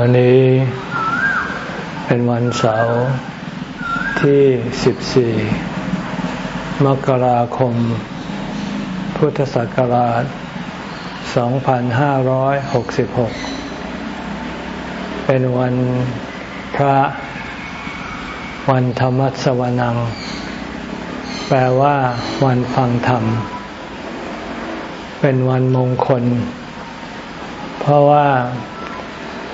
วันนี้เป็นวันเสาร์ที่ 14 มกราคม พุทธศักราช 2566 เป็นวันพระวันธรรมสวนัง แปลว่าวันฟังธรรม เป็นวันมงคล เพราะว่า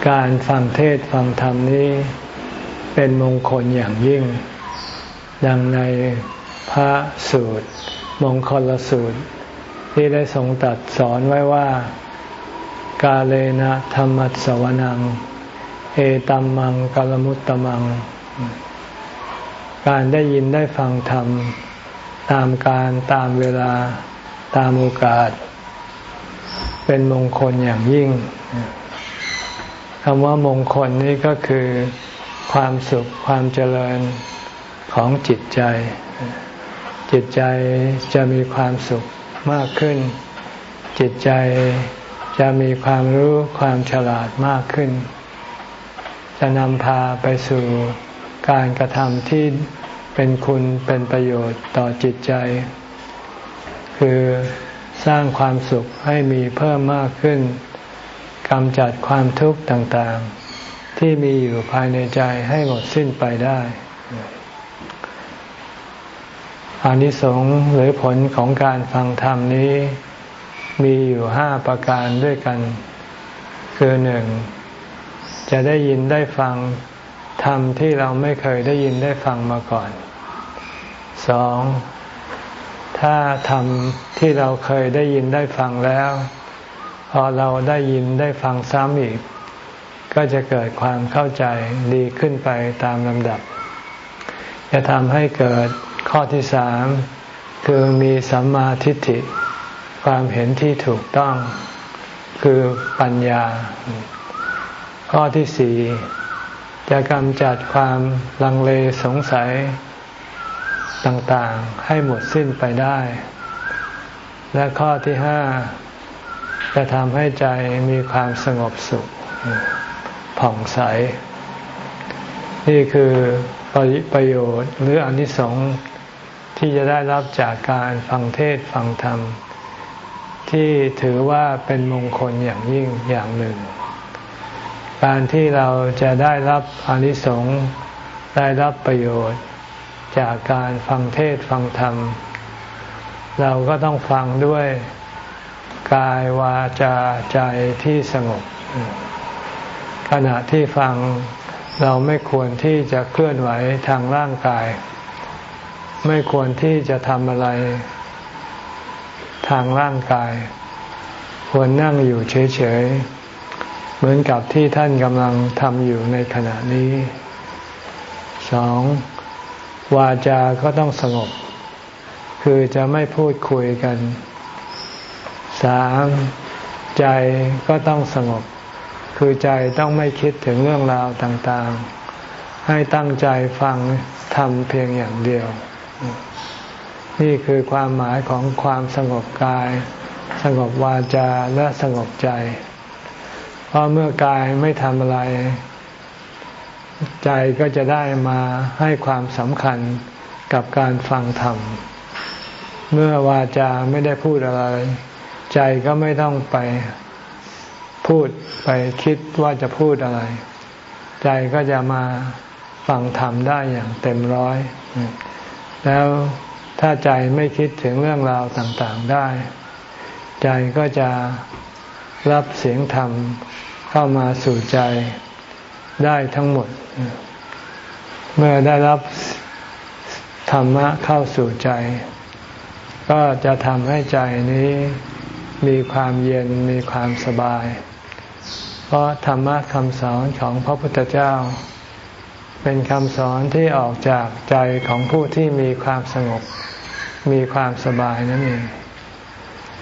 การฟังเทศฟังธรรมนี้เป็นมงคลอย่างยิ่ง ดังในพระสูตร มงคลสูตร ที่ได้ทรงตัดสอนไว้ว่า กาเลนะธรรมัสวนัง เอตัมมังกลมุตตมัง การได้ยินได้ฟังธรรม ตามการตามเวลาตามโอกาส เป็นมงคลอย่างยิ่ง คำว่ามงคลนี้ก็คือความสุขความเจริญของจิตใจ จิตใจจะมีความสุขมากขึ้น จิตใจจะมีความรู้ความฉลาดมากขึ้น จะนำพาไปสู่การกระทำที่เป็นคุณเป็นประโยชน์ต่อจิตใจ คือสร้างความสุขให้มีเพิ่มมากขึ้น กำจัดความทุกข์ต่างๆ ที่มีอยู่ภายในใจให้หมดสิ้นไปได้อานิสงส์หรือผลของการฟังธรรมนี้มีอยู่ห้าประการด้วยกัน คือหนึ่งจะได้ยินได้ฟังธรรมที่เราไม่เคยได้ยินได้ฟังมาก่อนสองถ้าธรรมที่เราเคยได้ยินได้ฟังแล้ว พอเราได้ยินได้ฟังซ้ำอีก ก็จะเกิดความเข้าใจดีขึ้นไปตามลำดับ จะทำให้เกิดข้อที่สามคือมีสัมมาทิฏฐิ ความเห็นที่ถูกต้อง คือปัญญา ข้อที่สี่จะกำจัดความลังเลสงสัยต่างๆให้หมดสิ้นไปได้ และข้อที่ห้า จะทำให้ใจมีความสงบสุข ผ่องใส นี่คือประโยชน์หรืออนิสงส์ที่จะได้รับจากการฟังเทศฟังธรรม ที่ถือว่าเป็นมงคลอย่างยิ่งอย่างหนึ่ง การที่เราจะได้รับอนิสงส์ได้รับประโยชน์ จากการฟังเทศฟังธรรม เราก็ต้องฟังด้วย กายวาจาใจที่สงบ ขณะที่ฟังเราไม่ควรที่จะเคลื่อนไหวทางร่างกาย ไม่ควรที่จะทำอะไร ทางร่างกาย ควรนั่งอยู่เฉยๆ เหมือนกับที่ท่านกำลังทำอยู่ในขณะนี้สองวาจาก็ต้องสงบ คือจะไม่พูดคุยกัน สามใจก็ต้องสงบ คือใจต้องไม่คิดถึงเรื่องราวต่างๆ ให้ตั้งใจฟังทำเพียงอย่างเดียว นี่คือความหมายของความสงบกาย สงบวาจาและสงบใจ เพราะเมื่อกายไม่ทำอะไร ใจก็จะได้มาให้ความสำคัญกับการฟังธรรม เมื่อวาจาไม่ได้พูดอะไร ใจก็ไม่ต้องไปพูดไปคิดว่าจะพูดอะไร ใจก็จะมาฟังธรรมได้อย่างเต็มร้อย แล้วถ้าใจไม่คิดถึงเรื่องราวต่างๆได้ ใจก็จะรับเสียงธรรมเข้ามาสู่ใจได้ทั้งหมด เมื่อได้รับธรรมะเข้าสู่ใจ ก็จะทำให้ใจนี้ มีความเย็นมีความสบาย เพราะธรรมะคำสอนของพระพุทธเจ้า เป็นคำสอนที่ออกจากใจของผู้ที่มีความสงบ มีความสบายนั่นเอง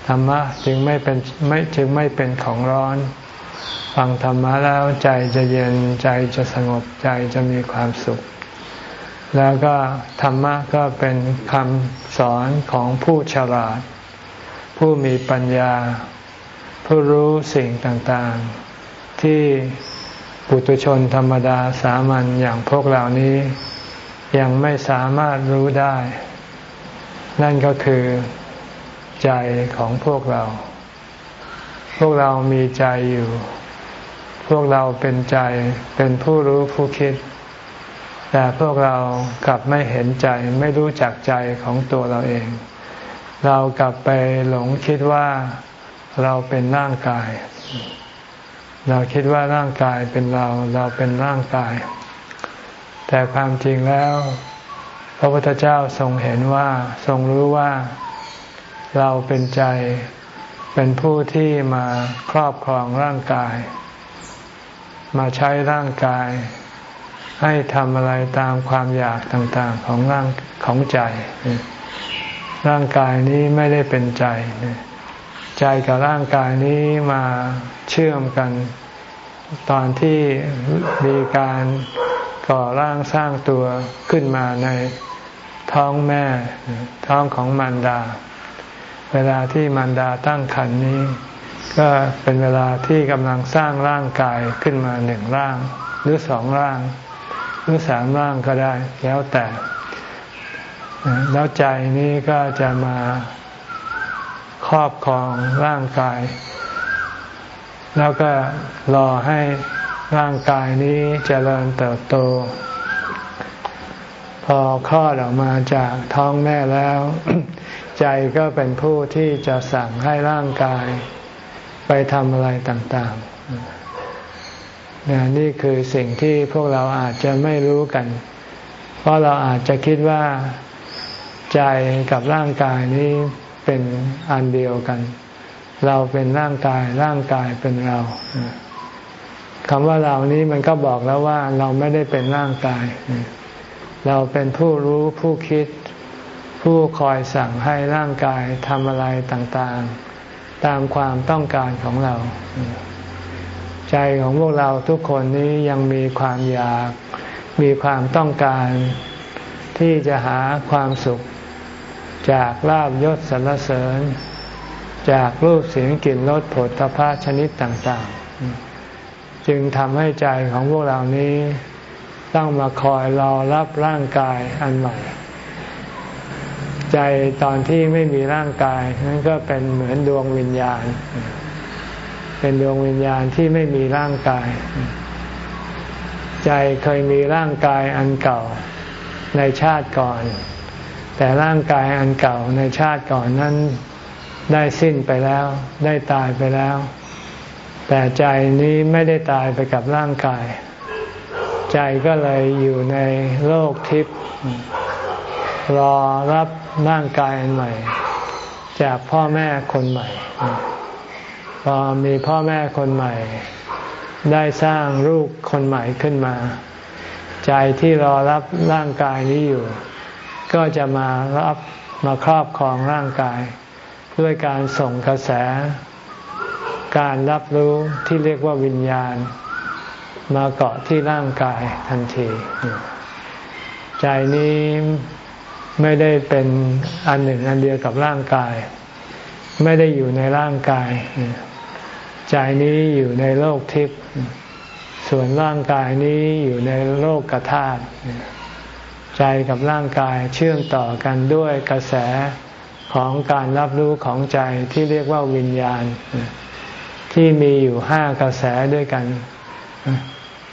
ธรรมะจึงไม่เป็นไม่จึงไม่เป็นของร้อน ฟังธรรมะแล้วใจจะเย็นใจจะสงบใจจะมีความสุข แล้วก็ธรรมะก็เป็นคำสอนของผู้ฉลาด ผู้มีปัญญา ผู้รู้สิ่งต่างๆ ที่ปุตุชนธรรมดาสามัญอย่างพวกเหล่านี้ ยังไม่สามารถรู้ได้ นั่นก็คือใจของพวกเรา พวกเรามีใจอยู่ พวกเราเป็นใจเป็นผู้รู้ผู้คิด แต่พวกเรากลับไม่เห็นใจไม่รู้จักใจของตัวเราเอง เรากลับไปหลงคิดว่าเราเป็นร่างกาย เราคิดว่าร่างกายเป็นเรา เราเป็นร่างกาย แต่ความจริงแล้ว พระพุทธเจ้าทรงเห็นว่าทรงรู้ว่าเราเป็นใจ เป็นผู้ที่มาครอบครองร่างกาย มาใช้ร่างกาย ให้ทำอะไรตามความอยากต่างๆของร่างของใจ ร่างกายนี้ไม่ได้เป็นใจ ใจกับร่างกายนี้มาเชื่อมกัน ตอนที่มีการก่อร่างสร้างตัวขึ้นมาในท้องแม่ ท้องของมารดา เวลาที่มารดาตั้งครรภ์นี้ ก็เป็นเวลาที่กำลังสร้างร่างกายขึ้นมาหนึ่งร่าง หรือสองร่าง หรือสามร่างก็ได้แล้วแต่ แล้วใจนี้ก็จะมาครอบครองร่างกาย แล้วก็รอให้ร่างกายนี้จเจริญเติบโต พอคลอดออกมาจากท้องแม่แล้ว ใจก็เป็นผู้ที่จะสั่งให้ร่างกาย ไปทำอะไรต่างๆนนี่คือสิ่งที่พวกเราอาจจะไม่รู้กัน เพราะเราอาจจะคิดว่า ใจกับร่างกายนี้เป็นอันเดียวกัน เราเป็นร่างกาย ร่างกายเป็นเราคำว่าเรานี้มันก็บอกแล้วว่าเราไม่ได้เป็นร่างกาย เราเป็นผู้รู้ผู้คิด ผู้คอยสั่งให้ร่างกายทำอะไรต่างๆ ตามความต้องการของเรา ใจของพวกเราทุกคนนี้ยังมีความอยาก มีความต้องการ ที่จะหาความสุข จากลาบยศสรรเสริญ จากรูปเสียงกลิ่นรสผลตภะชนิดต่าง ๆ จึงทำให้ใจของพวกเรานี้ ต้องมาคอยรอรับร่างกายอันใหม่ ใจตอนที่ไม่มีร่างกายนั้นก็เป็นเหมือนดวงวิญญาณ เป็นดวงวิญญาณที่ไม่มีร่างกาย ใจเคยมีร่างกายอันเก่าในชาติก่อน แต่ร่างกายอันเก่าในชาติก่อนนั้นได้สิ้นไปแล้ว ได้ตายไปแล้ว แต่ใจนี้ไม่ได้ตายไปกับร่างกาย ใจก็เลยอยู่ในโลกทิพย์รอรับร่างกายอันใหม่ จากพ่อแม่คนใหม่ พอมีพ่อแม่คนใหม่ ได้สร้างลูกคนใหม่ขึ้นมา ใจที่รอรับร่างกายนี้อยู่ ก็จะมารับมาครอบครองร่างกาย ด้วยการส่งกระแส การรับรู้ที่เรียกว่าวิญญาณ มาเกาะที่ร่างกายทันที ใจนี้ไม่ได้เป็นอันหนึ่งอันเดียวกับร่างกาย ไม่ได้อยู่ในร่างกาย ใจนี้อยู่ในโลกทิพย์ส่วนร่างกายนี้อยู่ในโลกกระธาตุ ใจกับร่างกายเชื่อมต่อกันด้วยกระแสของการรับรู้ของใจที่เรียกว่าวิญญาณ ที่มีอยู่ห้ากระแสด้วยกัน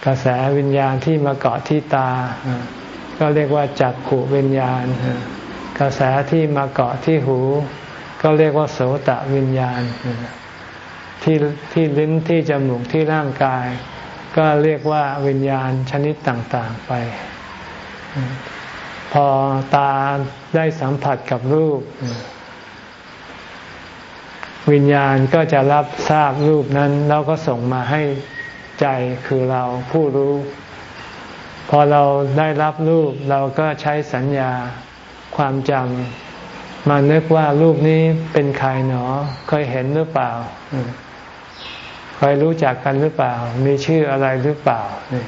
กระแสวิญญาณที่มาเกาะที่ตา ก็เรียกว่าจักขุวิญญาณ กระแสที่มาเกาะที่หู ก็เรียกว่าโสตวิญญาณ ที่ที่ลิ้นที่จมูกที่ร่างกาย ก็เรียกว่าวิญญาณชนิดต่าง ๆไป พอตาได้สัมผัสกับรูป วิญญาณก็จะรับทราบรูปนั้น แล้วก็ส่งมาให้ใจคือเราผู้รู้ พอเราได้รับรูปเราก็ใช้สัญญาความจำมานึกว่ารูปนี้เป็นใครหนอ เคยเห็นหรือเปล่า เคยรู้จักกันหรือเปล่า มีชื่ออะไรหรือเปล่านี่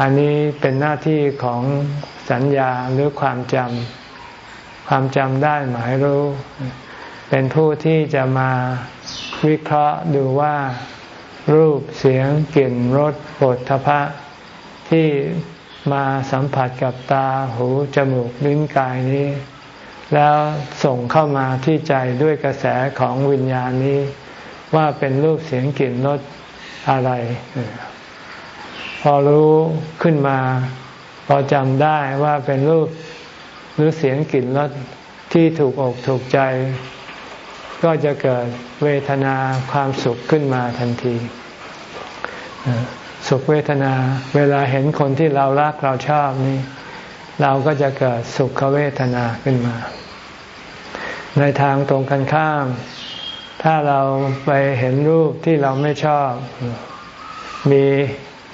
อันนี้เป็นหน้าที่ของสัญญาหรือความจำความจำได้หมายรู้ เป็นผู้ที่จะมาวิเคราะห์ดูว่า รูปเสียงกลิ่นรสปดทพะ ที่มาสัมผัสกับตาหูจมูกลิ้นกายนี้ แล้วส่งเข้ามาที่ใจด้วยกระแสของวิญญาณนี้ ว่าเป็นรูปเสียงกลิ่นรสอะไร อรู้ขึ้นมา พอจำได้ว่าเป็นรูปหรือเสียงกลิ่นรสที่ถูกอกถูกใจ ก็จะเกิดเวทนาความสุขขึ้นมาทันที สุขเวทนาเวลาเห็นคนที่เรารักเราชอบนี่เราก็จะเกิดสุขเวทนาขึ้นมา ในทางตรงกันข้าม ถ้าเราไปเห็นรูปที่เราไม่ชอบ มี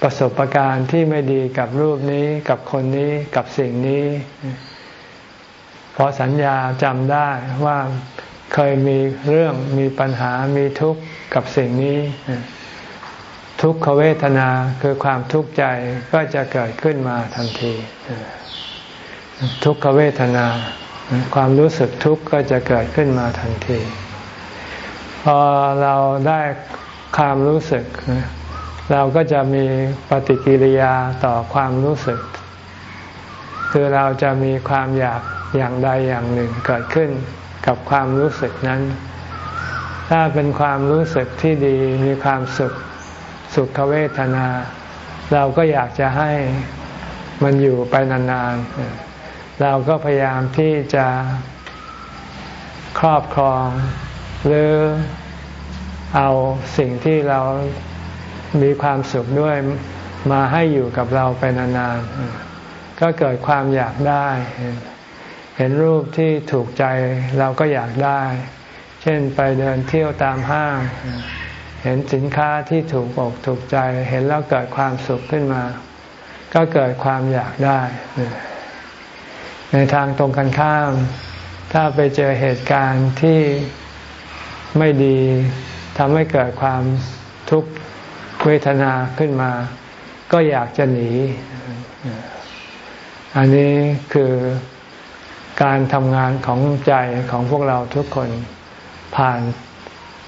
ประสบการณ์ที่ไม่ดีกับรูปนี้กับคนนี้กับสิ่งนี้พอสัญญาจำได้ว่าเคยมีเรื่องมีปัญหามีทุกข์กับสิ่งนี้ ทุกขเวทนาคือความทุกข์ใจก็จะเกิดขึ้นมาทันที ทุกขเวทนา ความรู้สึกทุกข์ก็จะเกิดขึ้นมาทันที พอเราได้ความรู้สึก เราก็จะมีปฏิกิริยาต่อความรู้สึก คือเราจะมีความอยากอย่างใดอย่างหนึ่งเกิดขึ้นกับความรู้สึกนั้น ถ้าเป็นความรู้สึกที่ดีมีความสุขสุขเวทนา เราก็อยากจะให้มันอยู่ไปนานๆ เราก็พยายามที่จะครอบครอง หรือเอาสิ่งที่เรา มีความสุขด้วยมาให้อยู่กับเราไปนานๆ ก็เกิดความอยากได้ เห็นรูปที่ถูกใจเราก็อยากได้ เช่นไปเดินเที่ยวตามห้าง เห็นสินค้าที่ถูกอกถูกใจ เห็นแล้วเกิดความสุขขึ้นมา ก็เกิดความอยากได้ ในทางตรงกันข้าม ถ้าไปเจอเหตุการณ์ที่ไม่ดีทำให้เกิดความทุกข์ เวทนาขึ้นมา ก็อยากจะหนี อันนี้คือการทำงานของใจของพวกเราทุกคนผ่าน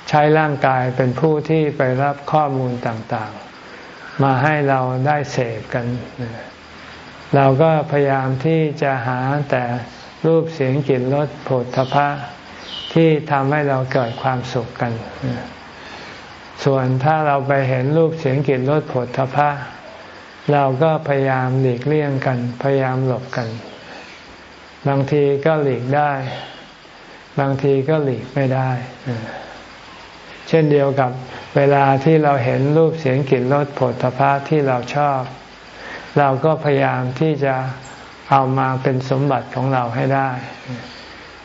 ใช้ร่างกายเป็นผู้ที่ไปรับข้อมูลต่างๆ มาให้เราได้เสพกัน เราก็พยายามที่จะหาแต่รูปเสียงกลิ่นรสผลทพะที่ทำให้เราเกิดความสุขกัน ส่วนถ้าเราไปเห็นรูปเสียงกลิ่นรสผลทพะ เราก็พยายามหลีกเลี่ยงกัน พยายามหลบกัน บางทีก็หลีกได้ บางทีก็หลีกไม่ได้ เช่นเดียวกับเวลาที่เราเห็นรูปเสียงกลิ่นรสผลพะที่เราชอบ เราก็พยายามที่จะเอามาเป็นสมบัติของเราให้ได้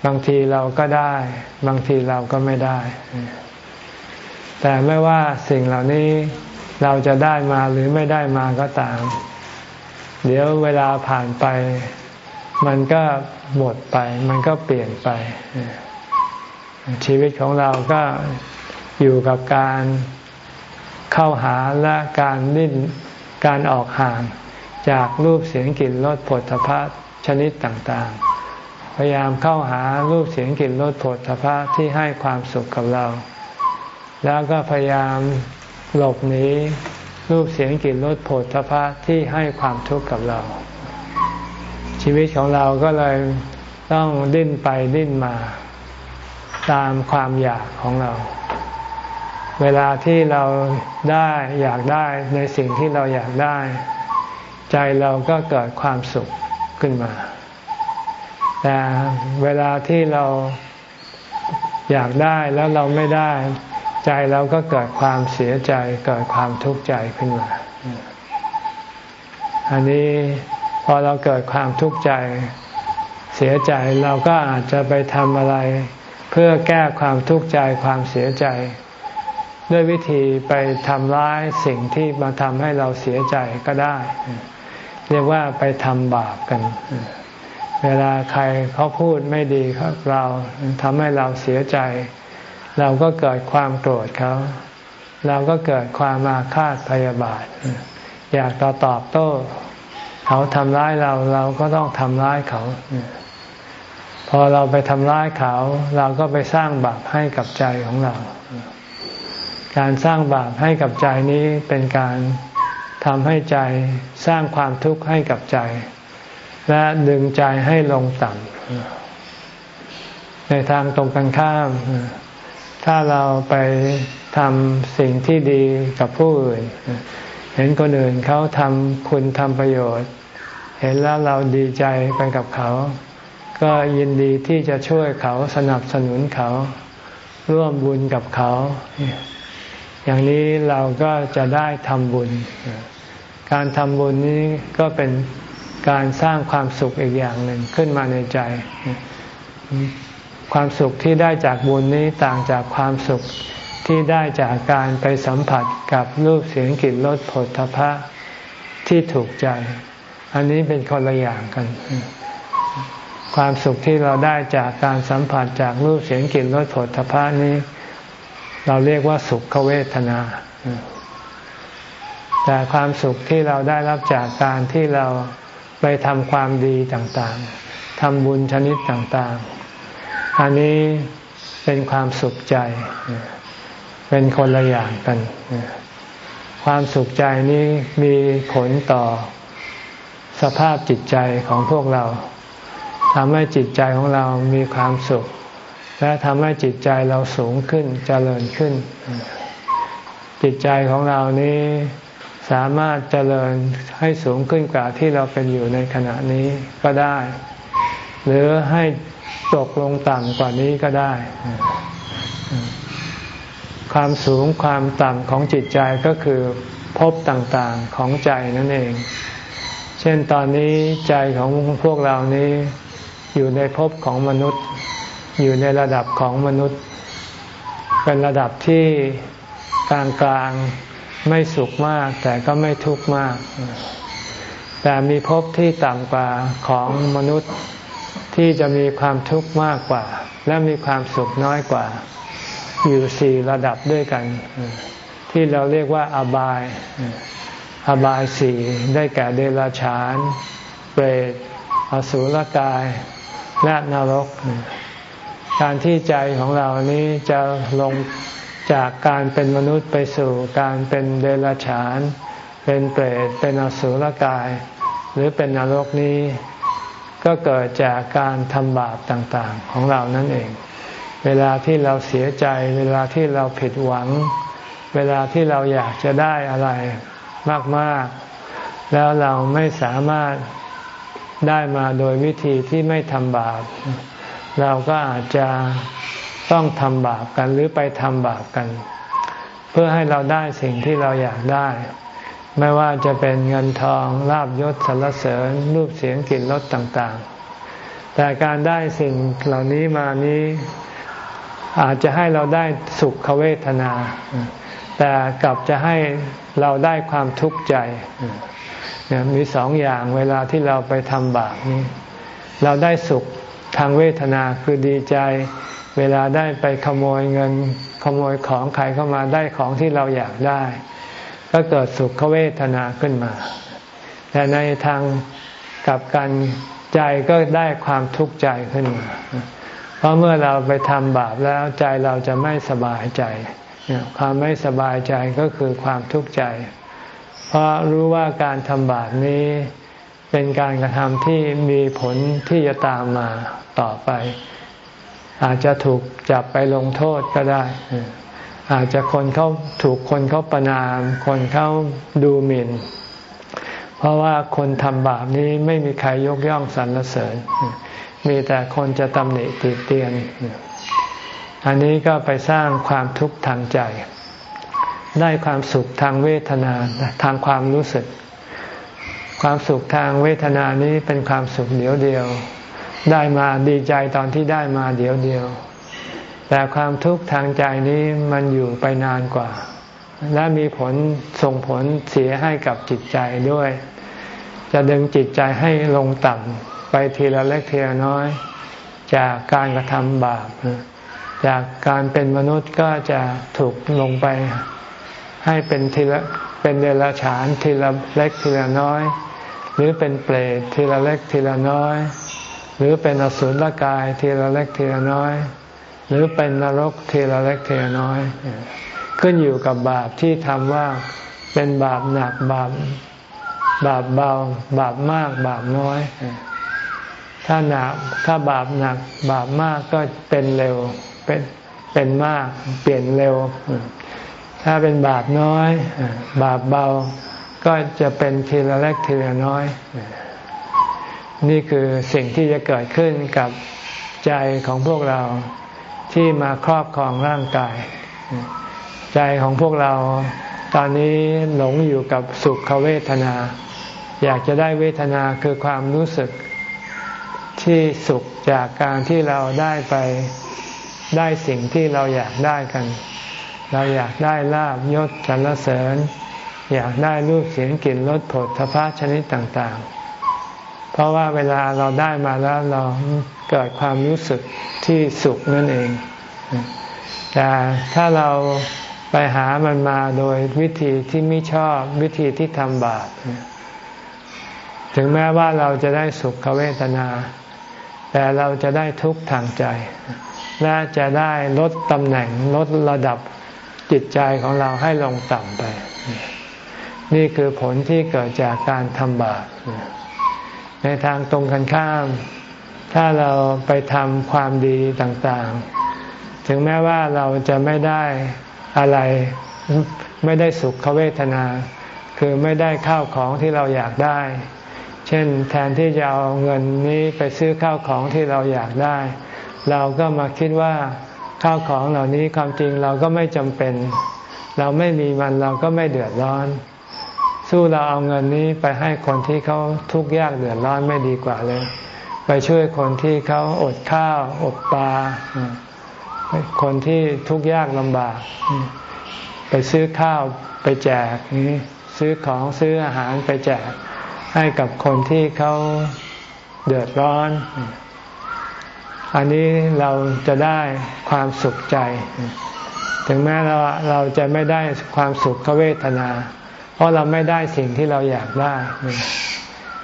บางทีเราก็ได้ บางทีเราก็ไม่ได้ แต่ไม่ว่าสิ่งเหล่านี้เราจะได้มาหรือไม่ได้มาก็ตาม เดี๋ยวเวลาผ่านไป มันก็หมดไป มันก็เปลี่ยนไป ชีวิตของเราก็อยู่กับการเข้าหาและการนิ่นการออกห่างจากรูปเสียงกลิ่นรสผลพะชนิดต่างๆ พยายามเข้าหารูปเสียงกลิ่นรสผลพะที่ให้ความสุขกับเรา แล้วก็พยายามหลบหนีรูปเสียงกลิ่นรสผลพะที่ให้ความทุกข์กับเรา ชีวิตของเราก็เลยต้องดิ้นไปดิ้นมา ตามความอยากของเรา เวลาที่เราได้อยากได้ในสิ่งที่เราอยากได้ ใจเราก็เกิดความสุขขึ้นมา แต่เวลาที่เราอยากได้แล้วเราไม่ได้ ใจเราก็เกิดความเสียใจเกิดความทุกข์ใจขึ้นมา อันนี้พอเราเกิดความทุกข์ใจ เสียใจเราก็อาจจะไปทำอะไร เพื่อแก้ความทุกข์ใจความเสียใจ ด้วยวิธีไปทำร้ายสิ่งที่มาทำให้เราเสียใจก็ได้ เรียกว่าไปทำบาปกัน เวลาใครเขาพูดไม่ดีครับเราทำให้เราเสียใจ เราก็เกิดความโกรธเขา เราก็เกิดความอาฆาตพยาบาท อยากต่อตอบโต้ เขาทำร้ายเราเราก็ต้องทำร้ายเขา พอเราไปทำร้ายเขา เราก็ไปสร้างบาปให้กับใจของเรา การสร้างบาปให้กับใจนี้เป็นการทำให้ใจสร้างความทุกข์ให้กับใจ และดึงใจให้ลงต่ำในทางตรงกันข้าม ถ้าเราไปทำสิ่งที่ดีกับผู้อื่น เห็นคนอื่นเขาทำคุณทำประโยชน์ เห็นแล้วเราดีใจไปกับเขา ก็ยินดีที่จะช่วยเขาสนับสนุนเขา ร่วมบุญกับเขา อย่างนี้เราก็จะได้ทำบุญ การทำบุญนี้ก็เป็นการสร้างความสุขอีกอย่างหนึ่งขึ้นมาในใจ ความสุขที่ได้จากบุญนี้ต่างจากความสุขที่ได้จากการไปสัมผัสกับรูปเสียงกลิ่นรสผลทพะที่ถูกใจ อันนี้เป็นคนละอย่างกัน ความสุขที่เราได้จากการสัมผัสจากรูปเสียงกลิ่นรสผลทพะนี้ เราเรียกว่าสุขเวทนา แต่ความสุขที่เราได้รับจากการที่เราไปทำความดีต่างๆทำบุญชนิดต่างๆ อันนี้เป็นความสุขใจ เป็นคนละอย่างกัน ความสุขใจนี้มีผลต่อสภาพจิตใจของพวกเราทำให้จิตใจของเรามีความสุข และทำให้จิตใจเราสูงขึ้นจเจริญขึ้น จิตใจของเรานี้สามารถเจริญให้สูงขึ้นกว่าที่เราเป็นอยู่ในขณะนี้ก็ได้ หรือให้ ตกลงต่ำกว่านี้ก็ได้ ความสูงความต่ำของจิตใจก็คือภพต่างๆของใจนั่นเอง เช่นตอนนี้ใจของพวกเรานี้อยู่ในภพของมนุษย์ อยู่ในระดับของมนุษย์ เป็นระดับที่กลางกลางไม่สุขมาก แต่ก็ไม่ทุกข์มาก แต่มีภพที่ต่ำกว่าของมนุษย์ ที่จะมีความทุกข์มากกว่า และมีความสุขน้อยกว่า อยู่สี่ระดับด้วยกัน ที่เราเรียกว่าอบาย อบายสี่ได้แก่เดรัจฉาน เปรตอสุรกาย และนรก การที่ใจของเรานี้จะลงจากการเป็นมนุษย์ไปสู่การเป็นเดรัจฉาน เป็นเปรตเป็นอสุรกาย หรือเป็นนรกนี้ ก็เกิดจากการทำบาปต่างๆ ของเรานั่นเอง เวลาที่เราเสียใจ เวลาที่เราผิดหวัง เวลาที่เราอยากจะได้อะไรมากๆ แล้วเราไม่สามารถได้มาโดยวิธีที่ไม่ทำบาป เราก็อาจจะต้องทำบาปกันหรือไปทำบาปกัน เพื่อให้เราได้สิ่งที่เราอยากได้ ไม่ว่าจะเป็นเงินทองลาบยศสรรเสริญรูปเสียงกลิ่นรสต่างๆ แต่การได้สิ่งเหล่านี้มานี้อาจจะให้เราได้สุขเวทนา แต่กลับจะให้เราได้ความทุกข์ใจมีสองอย่างเวลาที่เราไปทำบาปนี้ เราได้สุขทางเวทนาคือดีใจ เวลาได้ไปขโมยเงินขโมยของใครเข้ามาได้ของที่เราอยากได้ ก็เกิดสุขเวทนาขึ้นมา แต่ในทางกับกันใจก็ได้ความทุกข์ใจขึ้นมา เพราะเมื่อเราไปทำบาปแล้วใจเราจะไม่สบายใจ ความไม่สบายใจก็คือความทุกข์ใจ เพราะรู้ว่าการทำบาปนี้เป็นการกระทำที่มีผลที่จะตามมาต่อไป อาจจะถูกจับไปลงโทษก็ได้ อาจจะคนเขาถูกคนเขาประนาม คนเขาดูหมิ่น เพราะว่าคนทำบาปนี้ไม่มีใครยกย่องสรรเสริญ มีแต่คนจะตำหนิติเตียน อันนี้ก็ไปสร้างความทุกข์ทางใจ ได้ความสุขทางเวทนาทางความรู้สึก ความสุขทางเวทนานี้เป็นความสุขเดียวเดียว ได้มาดีใจตอนที่ได้มาเดียวเดียว แต่ความทุกข์ทางใจนี้มันอยู่ไปนานกว่า และมีผลส่งผลเสียให้กับจิตใจด้วย จะดึงจิตใจให้ลงต่ำไปทีละเล็กทีละน้อย จากการกระทำบาป จากการเป็นมนุษย์ก็จะถูกลงไปให้เป็นทีละเป็นเดรัจฉานทีละเล็กทีละน้อย หรือเป็นเปรตทีละเล็กทีละน้อย หรือเป็นอสุรกายทีละเล็กทีละน้อย หรือเป็นนรกเทละเล็กเทละน้อย ขึ้นอยู่กับบาปที่ทำว่าเป็นบาปหนักบาปบาปเบา บาปมากบาปน้อย ถ้าหนักถ้าบาปหนัก บาปมากก็เป็นเร็วเป็นเป็นมาก เปลี่ยนเร็ว ถ้าเป็นบาปน้อย บาปเบาก็จะเป็นทีละเล็กทีละน้อย นี่คือสิ่งที่จะเกิดขึ้นกับใจของพวกเรา ที่มาครอบครองร่างกาย ใจของพวกเราตอนนี้หลงอยู่กับสุขเวทนา อยากจะได้เวทนาคือความรู้สึกที่สุขจากการที่เราได้ไปได้สิ่งที่เราอยากได้กัน เราอยากได้ลาบยศสรรเสริญ อยากได้รูปเสียงกลิ่นรสผลทพะชนิดต่างๆ เพราะว่าเวลาเราได้มาแล้วเรา เกิดความรู้สึกที่สุขนั่นเอง แต่ถ้าเราไปหามันมาโดยวิธีที่ไม่ชอบวิธีที่ทำบาปถึงแม้ว่าเราจะได้สุขเวทนา แต่เราจะได้ทุกข์ทางใจ และจะได้ลดตำแหน่งลดระดับจิตใจของเราให้ลงต่ำไป นี่คือผลที่เกิดจากการทำบาปในทางตรงกันข้าม ถ้าเราไปทำความดีต่างๆ ถึงแม้ว่าเราจะไม่ได้อะไร ไม่ได้สุขเวทนา คือไม่ได้ข้าวของที่เราอยากได้ เช่นแทนที่จะเอาเงินนี้ไปซื้อข้าวของที่เราอยากได้ เราก็มาคิดว่าข้าวของเหล่านี้ความจริงเราก็ไม่จำเป็น เราไม่มีมันเราก็ไม่เดือดร้อน สู้เราเอาเงินนี้ไปให้คนที่เขาทุกข์ยากเดือดร้อนไม่ดีกว่าเลย ไปช่วยคนที่เขาอดข้าว อดปลา คนที่ทุกข์ยากลำบาก ไปซื้อข้าวไปแจกนี้ซื้อของซื้ออาหารไปแจกให้กับคนที่เขาเดือดร้อน อันนี้เราจะได้ความสุขใจ ถึงแม้เราเราจะไม่ได้ความสุขเวทนา เพราะเราไม่ได้สิ่งที่เราอยากได้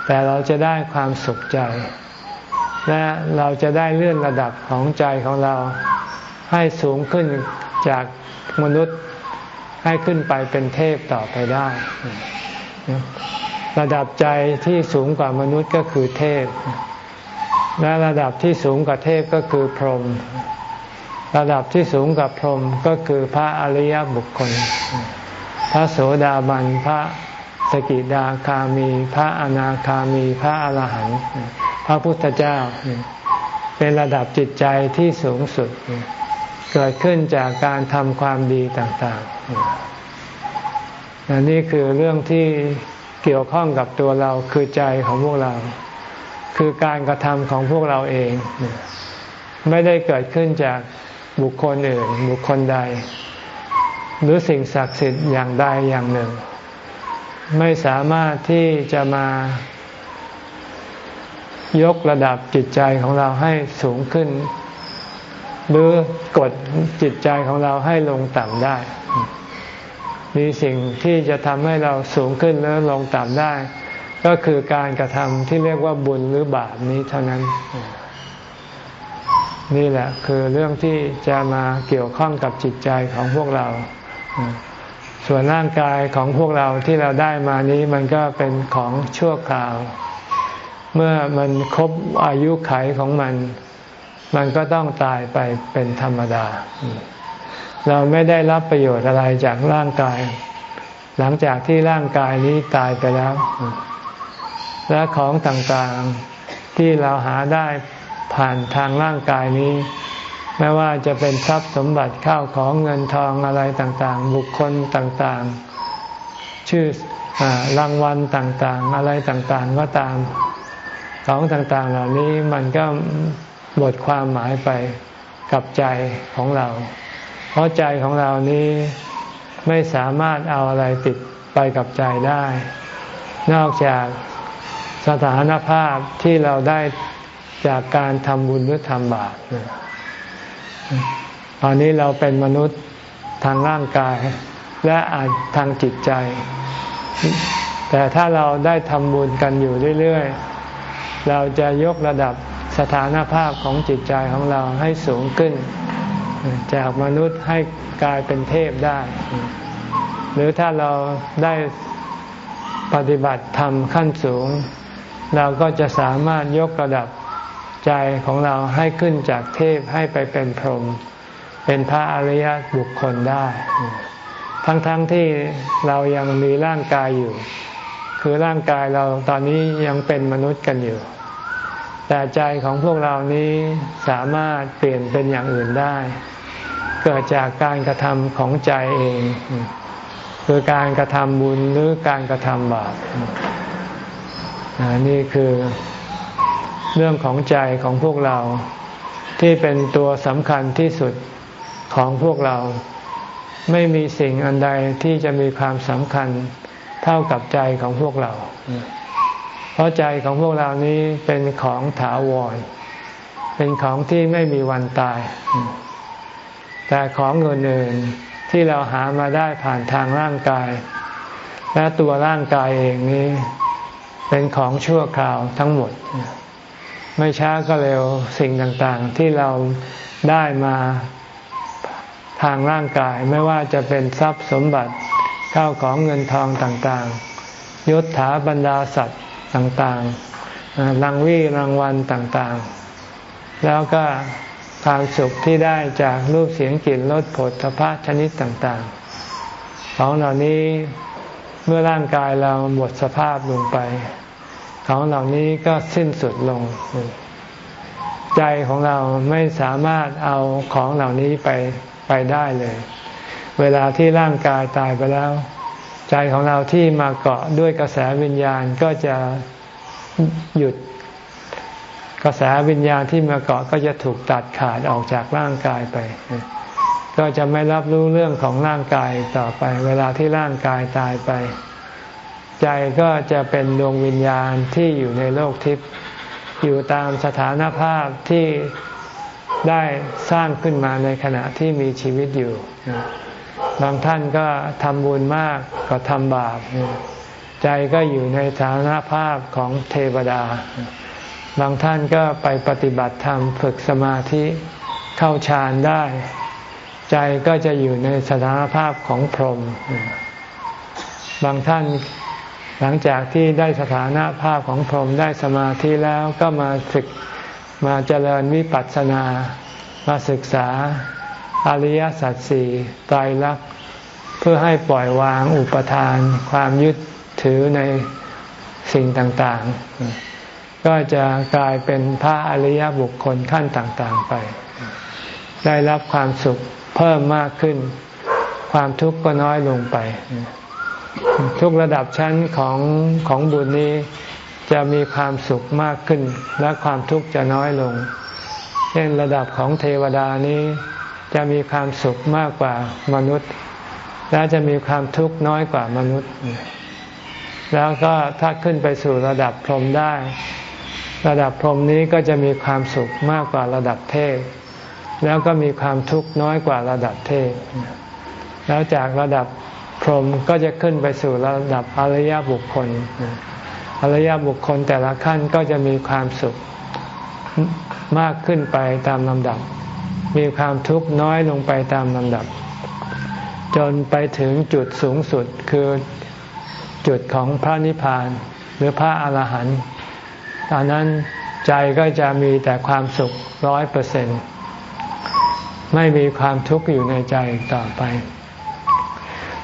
แต่เราจะได้ความสุขใจ และเราจะได้เลื่อนระดับของใจของเราให้สูงขึ้นจากมนุษย์ให้ขึ้นไปเป็นเทพต่อไปได้ ระดับใจที่สูงกว่ามนุษย์ก็คือเทพ และระดับที่สูงกว่าเทพก็คือพรหมระดับที่สูงกว่าพรหมก็คือพระอริยบุคคล พระโสดาบันพระสกิดาคามี พระอนาคามี พระอรหันต์ พระพุทธเจ้า เป็นระดับจิตใจที่สูงสุด เกิดขึ้นจากการทำความดีต่างๆนนี่คือเรื่องที่เกี่ยวข้องกับตัวเราคือใจของพวกเรา คือการกระทำของพวกเราเอง ไม่ได้เกิดขึ้นจากบุคคลอื่น บุคคลใด หรือสิ่งศักดิ์สิทธิ์อย่างใดอย่างหนึ่ง ไม่สามารถที่จะมา ยกระดับจิตใจของเราให้สูงขึ้น หรือกดจิตใจของเราให้ลงต่ำได้ มีสิ่งที่จะทำให้เราสูงขึ้นหรือลงต่ำได้ ก็คือการกระทำที่เรียกว่าบุญหรือบาปนี้เท่านั้น นี่แหละคือเรื่องที่จะมาเกี่ยวข้องกับจิตใจของพวกเราส่วนร่างกายของพวกเราที่เราได้มานี้มันก็เป็นของชั่วคราว เมื่อมันครบอายุไขของมัน มันก็ต้องตายไปเป็นธรรมดา เราไม่ได้รับประโยชน์อะไรจากร่างกาย หลังจากที่ร่างกายนี้ตายไปแล้ว และของต่างๆที่เราหาได้ผ่านทางร่างกายนี้ ไม่ว่าจะเป็นทรัพย์สมบัติข้าวของเงินทองอะไรต่างๆ บุคคลต่างๆ ชื่ออรางวัลต่างๆ อะไรต่างๆ ก็ตาม ของต่างๆเหล่านี้มันก็หมดความหมายไปกับใจของเรา เพราะใจของเรานี้ไม่สามารถเอาอะไรติดไปกับใจได้ นอกจากสถานภาพที่เราได้จากการทำบุญหรือทำบาปตอนนี้เราเป็นมนุษย์ทางร่างกาย และอาจทางจิตใจ แต่ถ้าเราได้ทำบุญกันอยู่เรื่อย ๆ เราจะยกระดับสถานภาพของจิตใจของเราให้สูงขึ้น จากมนุษย์ให้กลายเป็นเทพได้ หรือถ้าเราได้ปฏิบัติธรรมขั้นสูง เราก็จะสามารถยกระดับใจของเราให้ขึ้นจากเทพให้ไปเป็นพรหมเป็นพระอริยบุคคลได้ ทั้งๆทที่เรายังมีร่างกายอยู่ คือร่างกายเราตอนนี้ยังเป็นมนุษย์กันอยู่ แต่ใจของพวกเรานี้สามารถเปลี่ยนเป็นอย่างอื่นได้ เกิดจากการกระทำของใจเอง คือการกระทำบุญหรือการกระทำบาปนี่คือเรื่องของใจของพวกเราที่เป็นตัวสำคัญที่สุดของพวกเรา ไม่มีสิ่งอันใดที่จะมีความสำคัญเท่ากับใจของพวกเรา เพราะใจของพวกเรานี้เป็นของถาวร เป็นของที่ไม่มีวันตาย แต่ของเงินอื่นที่เราหามาได้ผ่านทางร่างกาย และตัวร่างกายเองนี้ เป็นของชั่วคราวทั้งหมด ไม่ช้าก็เร็วสิ่งต่างๆ ที่เราได้มาทางร่างกายไม่ว่าจะเป็นทรัพย์สมบัติข้าวของเงินทองต่างๆยศถาบรรดาสัตว์ ต่างๆรางวี่รางวัลต่างๆ แล้วก็ความสุขที่ได้จากรูปเสียงกลิ่นรสผลพระชนิดต่างๆ ของเหล่านี้เมื่อร่างกายเราหมดสภาพลงไป ของเหล่านี้ก็สิ้นสุดลง ใจของเราไม่สามารถเอาของเหล่านี้ไปไปได้เลย เวลาที่ร่างกายตายไปแล้ว ใจของเราที่มาเกาะด้วยกระแสวิญญาณก็จะหยุดกระแสวิญญาณที่มาเกาะก็จะถูกตัดขาดออกจากร่างกายไป ก็จะไม่รับรู้เรื่องของร่างกายต่อไป เวลาที่ร่างกายตายไป ใจก็จะเป็นดวงวิญญาณที่อยู่ในโลกทิพย์อยู่ตามสถานภาพที่ได้สร้างขึ้นมาในขณะที่มีชีวิตอยู่ บางท่านก็ทำบุญมากก็ทำบาป ใจก็อยู่ในฐานะภาพของเทวดา บางท่านก็ไปปฏิบัติธรรมฝึกสมาธิเข้าฌานได้ ใจก็จะอยู่ในสถานภาพของพรหมบางท่านหลังจากที่ได้สถานะภาพของพรหมได้สมาธิแล้วก็มาฝึกมาเจริญวิปัสสนา มาศึกษา อริยสัจสี่ตายรักเพื่อให้ปล่อยวางอุปทาน ความยึดถือในสิ่งต่างๆ ก็จะกลายเป็นพระอริยบุคคลขั้นต่างๆไป ได้รับความสุขเพิ่มมากขึ้น ความทุกข์ก็น้อยลงไป ทุกระดับชั้นของของบุญนี้จะมีความสุขมากขึ้นและความทุกข์จะน้อยลง เช่นระดับของเทวดานี้ จะมีความสุขมากกว่ามนุษย์ และจะมีความทุกข์น้อยกว่ามนุษย์ แล้วก็ถ้าขึ้นไปสู่ระดับพรหมได้ ระดับพรหมนี้ก็จะมีความสุขมากกว่าระดับเทพแล้วก็มีความทุกข์น้อยกว่าระดับเทพแล้วจากระดับพรหมก็จะขึ้นไปสู่ระดับอริยบุคคล อริยบุคคลแต่ละขั้นก็จะมีความสุขมากขึ้นไปตามลำดับ มีความทุกข์น้อยลงไปตามลำดับ จนไปถึงจุดสูงสุดคือจุดของพระนิพพานหรือพระอาหารหันต์ตอนนั้นใจก็จะมีแต่ความสุขร้อยเปอร์เซ็นไม่มีความทุกข์อยู่ในใจต่อไป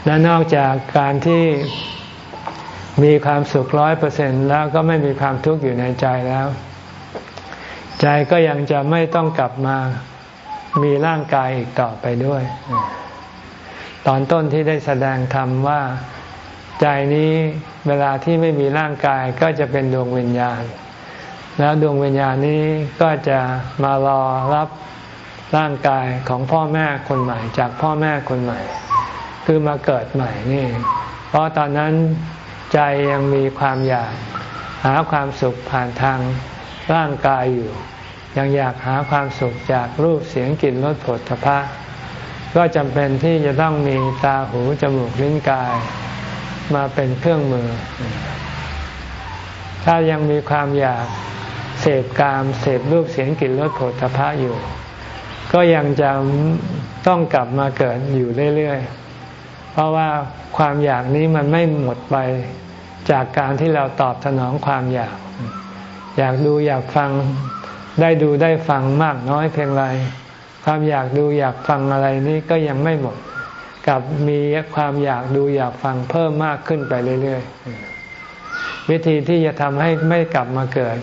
และนอกจากการที่มีความสุขร้อยเปอร์เซ็นแล้วก็ไม่มีความทุกข์อยู่ในใจแล้ว ใจก็ยังจะไม่ต้องกลับมา มีร่างกายอีกต่อไปด้วย ตอนต้นที่ได้แสดงธรรมว่า ใจนี้เวลาที่ไม่มีร่างกายก็จะเป็นดวงวิญญาณ แล้วดวงวิญญาณนี้ก็จะมารอรับร่างกายของพ่อแม่คนใหม่ จากพ่อแม่คนใหม่ คือมาเกิดใหม่นี่ เพราะตอนนั้นใจยังมีความอยาก หาความสุขผ่านทางร่างกายอยู่ ยังอยากหาความสุขจากรูปเสียงกลิ่นรสผลทพะก็จำเป็นที่จะต้องมีตาหูจมูกลิ้นกาย มาเป็นเครื่องมือ ถ้ายังมีความอยากเสพกามเสพรูปเสียงกลิ่นรสผลทพะอยู่ ก็ยังจะต้องกลับมาเกิดอยู่เรื่อยๆ เพราะว่าความอยากนี้มันไม่หมดไปจากการที่เราตอบสนองความอยาก อยากดูอยากฟัง ได้ดูได้ฟังมากน้อยเพียงไร ความอยากดูอยากฟังอะไรนี้ก็ยังไม่หมด กับมีความอยากดูอยากฟังเพิ่มมากขึ้นไปเรื่อยๆ วิธีที่จะทำให้ไม่กลับมาเกิด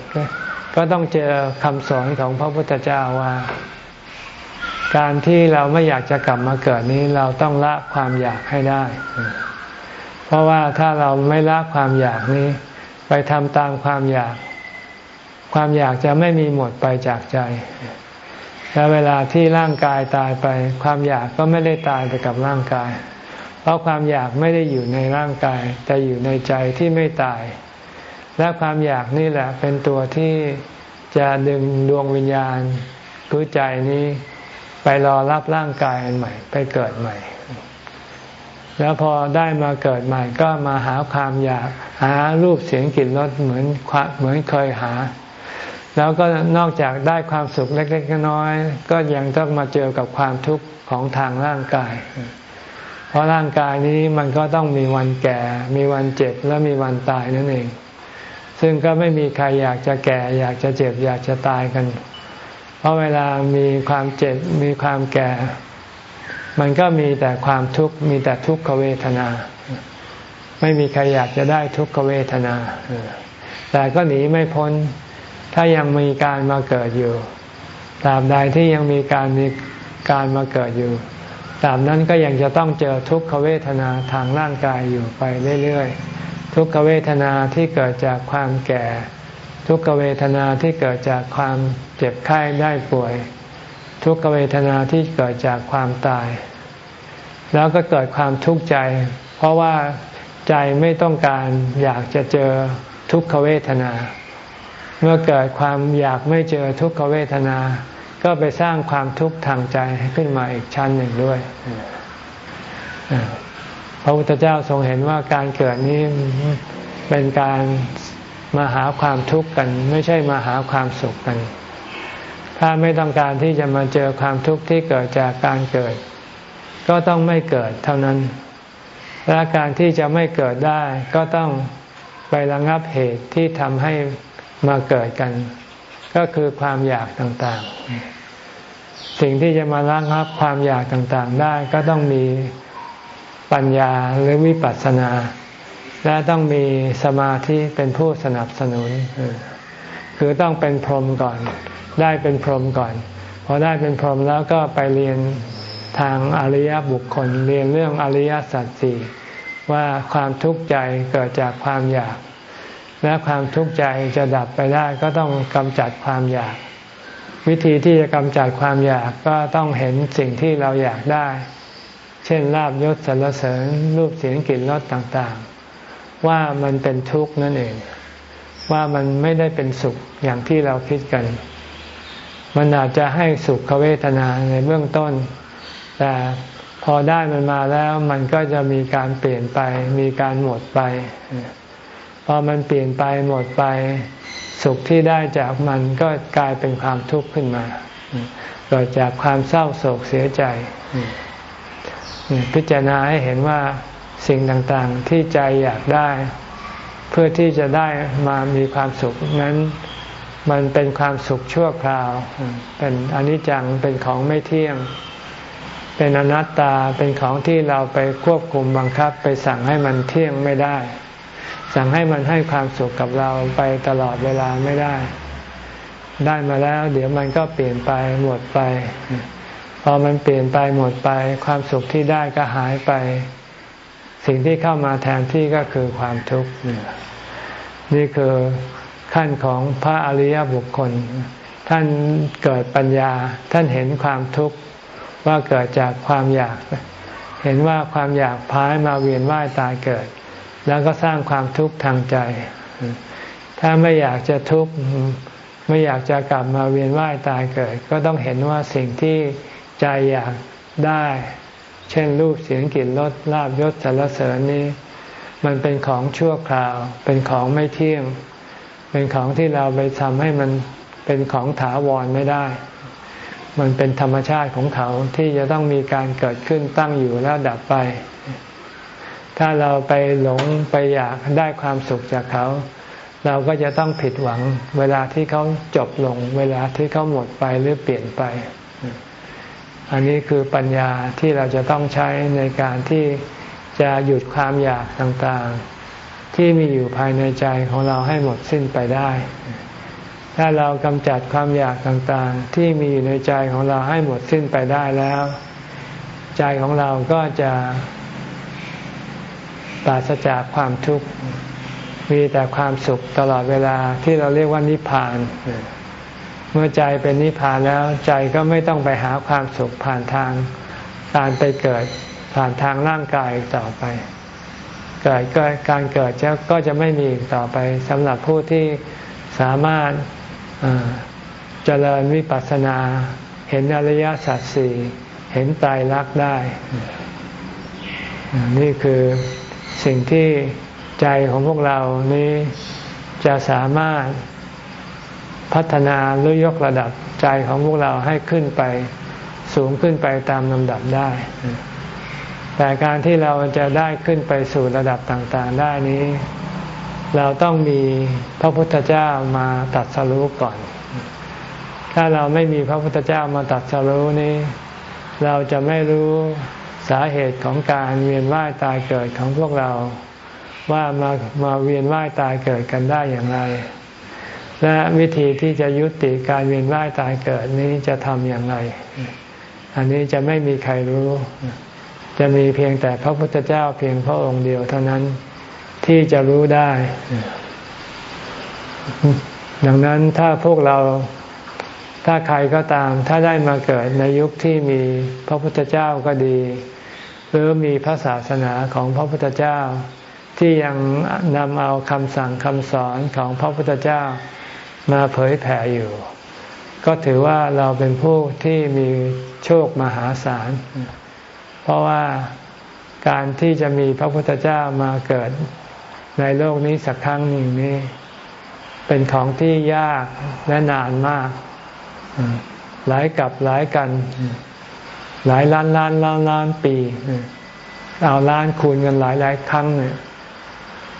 ก็ต้องเจอคำสอนของพระพุทธเจ้าว่า การที่เราไม่อยากจะกลับมาเกิดนี้เราต้องละความอยากให้ได้ เพราะว่าถ้าเราไม่ละความอยากนี้ ไปทำตามความอยาก ความอยากจะไม่มีหมดไปจากใจ และเวลาที่ร่างกายตายไป ความอยากก็ไม่ได้ตายไปกับร่างกาย เพราะความอยากไม่ได้อยู่ในร่างกาย แต่อยู่ในใจที่ไม่ตาย และความอยากนี่แหละเป็นตัวที่จะดึงดวงวิญญาณคือใจนี้ไปรอรับร่างกายอันใหม่ ไปเกิดใหม่ แล้วพอได้มาเกิดใหม่ก็มาหาความอยาก หารูปเสียงกลิ่นรสเหมือนเหมือนเคยหา แล้วก็นอกจากได้ความสุขเล็กๆน้อยๆก็ยังต้องมาเจอกับความทุกข์ของทางร่างกาย เพราะร่างกายนี้มันก็ต้องมีวันแก่ มีวันเจ็บและมีวันตายนั่นเอง ซึ่งก็ไม่มีใครอยากจะแก่ อยากจะเจ็บ อยากจะตายกัน เพราะเวลามีความเจ็บมีความแก่ มันก็มีแต่ความทุกข์มีแต่ทุกขเวทนา ไม่มีใครอยากจะได้ทุกขเวทนา แต่ก็หนีไม่พ้น ถ้ายังมีการมาเกิดอยู่ตราบใดที่ยังมีการมีการมาเกิดอยู่ตราบนั้นก็ยังจะต้องเจอทุกขเวทนาทางร่างกายอยู่ไปเรื่อยๆ ทุกขเวทนาที่เกิดจากความแก่ ทุกขเวทนาที่เกิดจากความเจ็บไข้ได้ป่วย ทุกขเวทนาที่เกิดจากความตาย แล้วก็เกิดความทุกข์ใจ เพราะว่าใจไม่ต้องการอยากจะเจอทุกขเวทนา เมื่อเกิดความอยากไม่เจอทุกขเวทนา ก็ไปสร้างความทุกข์ทางใจขึ้นมาอีกชั้นหนึ่งด้วย พระพุทธเจ้าทรงเห็นว่าการเกิดนี้เป็นการมาหาความทุกข์กัน ไม่ใช่มาหาความสุขกัน ถ้าไม่ต้องการที่จะมาเจอความทุกข์ที่เกิดจากการเกิด ก็ต้องไม่เกิดเท่านั้น และการที่จะไม่เกิดได้ ก็ต้องไประงับเหตุที่ทำให้ มาเกิดกัน ก็คือความอยากต่างๆ สิ่งที่จะมาล้างรับความอยากต่างๆ ได้ก็ต้องมีปัญญาหรือวิปัสสนา และต้องมีสมาธิเป็นผู้สนับสนุน คือต้องเป็นพรหมก่อน ได้เป็นพรหมก่อนพอได้เป็นพรหมแล้วก็ไปเรียนทางอริยบุคคล เรียนเรื่องอริยสัจสี่ว่าความทุกข์ใจเกิดจากความอยาก และความทุกข์ใจจะดับไปได้ก็ต้องกำจัดความอยาก วิธีที่จะกำจัดความอยากก็ต้องเห็นสิ่งที่เราอยากได้ เช่นลาบยศสรรเสริญรูปเสียงกลิ่นรสต่างๆ ว่ามันเป็นทุกข์นั่นเอง ว่ามันไม่ได้เป็นสุขอย่างที่เราคิดกัน มันอาจจะให้สุขเวทนาในเบื้องต้น แต่พอได้มันมาแล้วมันก็จะมีการเปลี่ยนไป มีการหมดไป พอมันเปลี่ยนไปหมดไป สุขที่ได้จากมันก็กลายเป็นความทุกข์ขึ้นมาเกิดจากความเศร้าโศกเสียใจ พิจารณาให้เห็นว่าสิ่งต่างๆที่ใจอยากได้ เพื่อที่จะได้มามีความสุขนั้นมันเป็นความสุขชั่วคราว เป็นอนิจจัง เป็นของไม่เที่ยง เป็นอนัตตา เป็นของที่เราไปควบคุมบังคับไปสั่งให้มันเที่ยงไม่ได้ สั่งให้มันให้ความสุขกับเราไปตลอดเวลาไม่ได้ ได้มาแล้ว เดี๋ยวมันก็เปลี่ยนไปหมดไป พอมันเปลี่ยนไปหมดไป ความสุขที่ได้ก็หายไป สิ่งที่เข้ามาแทนที่ก็คือความทุกข์นี่คือขั้นของพระอริยบุคคล ท่านเกิดปัญญา ท่านเห็นความทุกข์ว่าเกิดจากความอยาก เห็นว่าความอยากพายมาเวียนว่ายตายเกิด แล้วก็สร้างความทุกข์ทางใจ ถ้าไม่อยากจะทุกข์ไม่อยากจะกลับมาเวียนว่ายตายเกิด ก็ต้องเห็นว่าสิ่งที่ใจอยากได้ เช่นรูปเสียงกลิ่นรสลาบยศสรรเสริญนี้ มันเป็นของชั่วคราว เป็นของไม่เที่ยง เป็นของที่เราไปทำให้มันเป็นของถาวรไม่ได้ มันเป็นธรรมชาติของเขาที่จะต้องมีการเกิดขึ้นตั้งอยู่แล้วดับไป ถ้าเราไปหลงไปอยากได้ความสุขจากเขา เราก็จะต้องผิดหวัง เวลาที่เขาจบลง เวลาที่เขาหมดไปหรือเปลี่ยนไป อันนี้คือปัญญาที่เราจะต้องใช้ในการที่จะหยุดความอยากต่างๆ ที่มีอยู่ภายในใจของเราให้หมดสิ้นไปได้ ถ้าเรากำจัดความอยากต่างๆ ที่มีอยู่ในใจของเราให้หมดสิ้นไปได้แล้ว ใจของเราก็จะ ราศจากความทุกข์ มีแต่ความสุขตลอดเวลาที่เราเรียกว่านิพพาน เมื่อใจเป็นนิพพานแล้วใจก็ไม่ต้องไปหาความสุขผ่านทางการไปเกิดผ่านทางร่างกายต่อไป เกิดก็การเกิดจะก็จะไม่มีอีกต่อไปสำหรับผู้ที่สามารถเจริญวิปัสสนา เห็นอริยสัจสี่เห็นตายรักได้ นี่คือ สิ่งที่ใจของพวกเรานี้จะสามารถพัฒนาหรือยกระดับใจของพวกเราให้ขึ้นไปสูงขึ้นไปตามลำดับได้ แต่การที่เราจะได้ขึ้นไปสู่ระดับต่างๆ ได้นี้ เราต้องมีพระพุทธเจ้ามาตัดสรู้ก่อน ถ้าเราไม่มีพระพุทธเจ้ามาตัดสรู้นี้ เราจะไม่รู้ สาเหตุของการเวียนว่ายตายเกิดของพวกเรา ว่ามามาเวียนว่ายตายเกิดกันได้อย่างไร และวิธีที่จะยุติการเวียนว่ายตายเกิดนี้จะทำอย่างไร อันนี้จะไม่มีใครรู้ จะมีเพียงแต่พระพุทธเจ้าเพียงพระองค์เดียวเท่านั้นที่จะรู้ได้ ดังนั้นถ้าพวกเราถ้าใครก็ตาม ถ้าได้มาเกิดในยุคที่มีพระพุทธเจ้าก็ดี หรือมีพระศาสนาของพระพุทธเจ้า ที่ยังนำเอาคำสั่งคำสอนของพระพุทธเจ้ามาเผยแผ่อยู่ ก็ถือว่าเราเป็นผู้ที่มีโชคมหาศาล เพราะว่าการที่จะมีพระพุทธเจ้ามาเกิดในโลกนี้สักครั้งหนึ่งนี้ เป็นของที่ยากและนานมาก หลายกับหลายกัน หลายล้านล้านล้านล้านปีเอาล้านคูณกันหลายหลายครั้งเนี่ย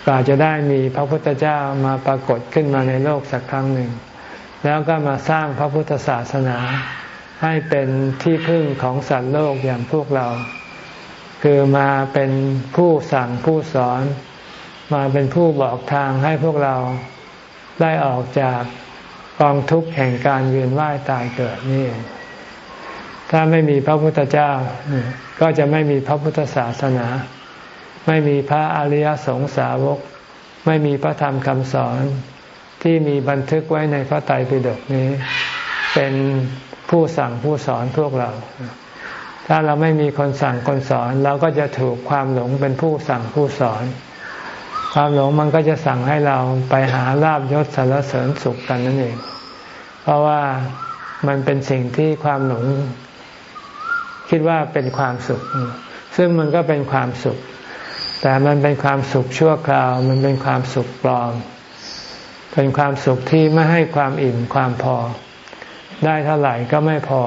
ก็จะได้มีพระพุทธเจ้ามาปรากฏขึ้นมาในโลกสักครั้งหนึ่ง แล้วก็มาสร้างพระพุทธศาสนา ให้เป็นที่พึ่งของสัตว์โลกอย่างพวกเรา คือมาเป็นผู้สั่งผู้สอน มาเป็นผู้บอกทางให้พวกเราได้ออกจากกองทุกข์แห่งการเวียนว่ายตายเกิดนี่ ถ้าไม่มีพระพุทธเจ้า ก็จะไม่มีพระพุทธศาสนา ไม่มีพระอริยสงสาวก ไม่มีพระธรรมคำสอนที่มีบันทึกไว้ในพระไตรปิฎกนี้ เป็นผู้สั่งผู้สอนพวกเรา ถ้าเราไม่มีคนสั่งคนสอน เราก็จะถูกความหลงเป็นผู้สั่งผู้สอน ความหลงมันก็จะสั่งให้เราไปหาลาบยศสารเสริญสุขกันนั่นเอง เพราะว่ามันเป็นสิ่งที่ความหลง คิดว่าเป็นความสุข ซึ่งมันก็เป็นความสุข แต่มันเป็นความสุขชั่วคราว มันเป็นความสุขปลอม เป็นความสุขที่ไม่ให้ความอิ่มความพอ ได้เท่าไหร่ก็ไม่พอ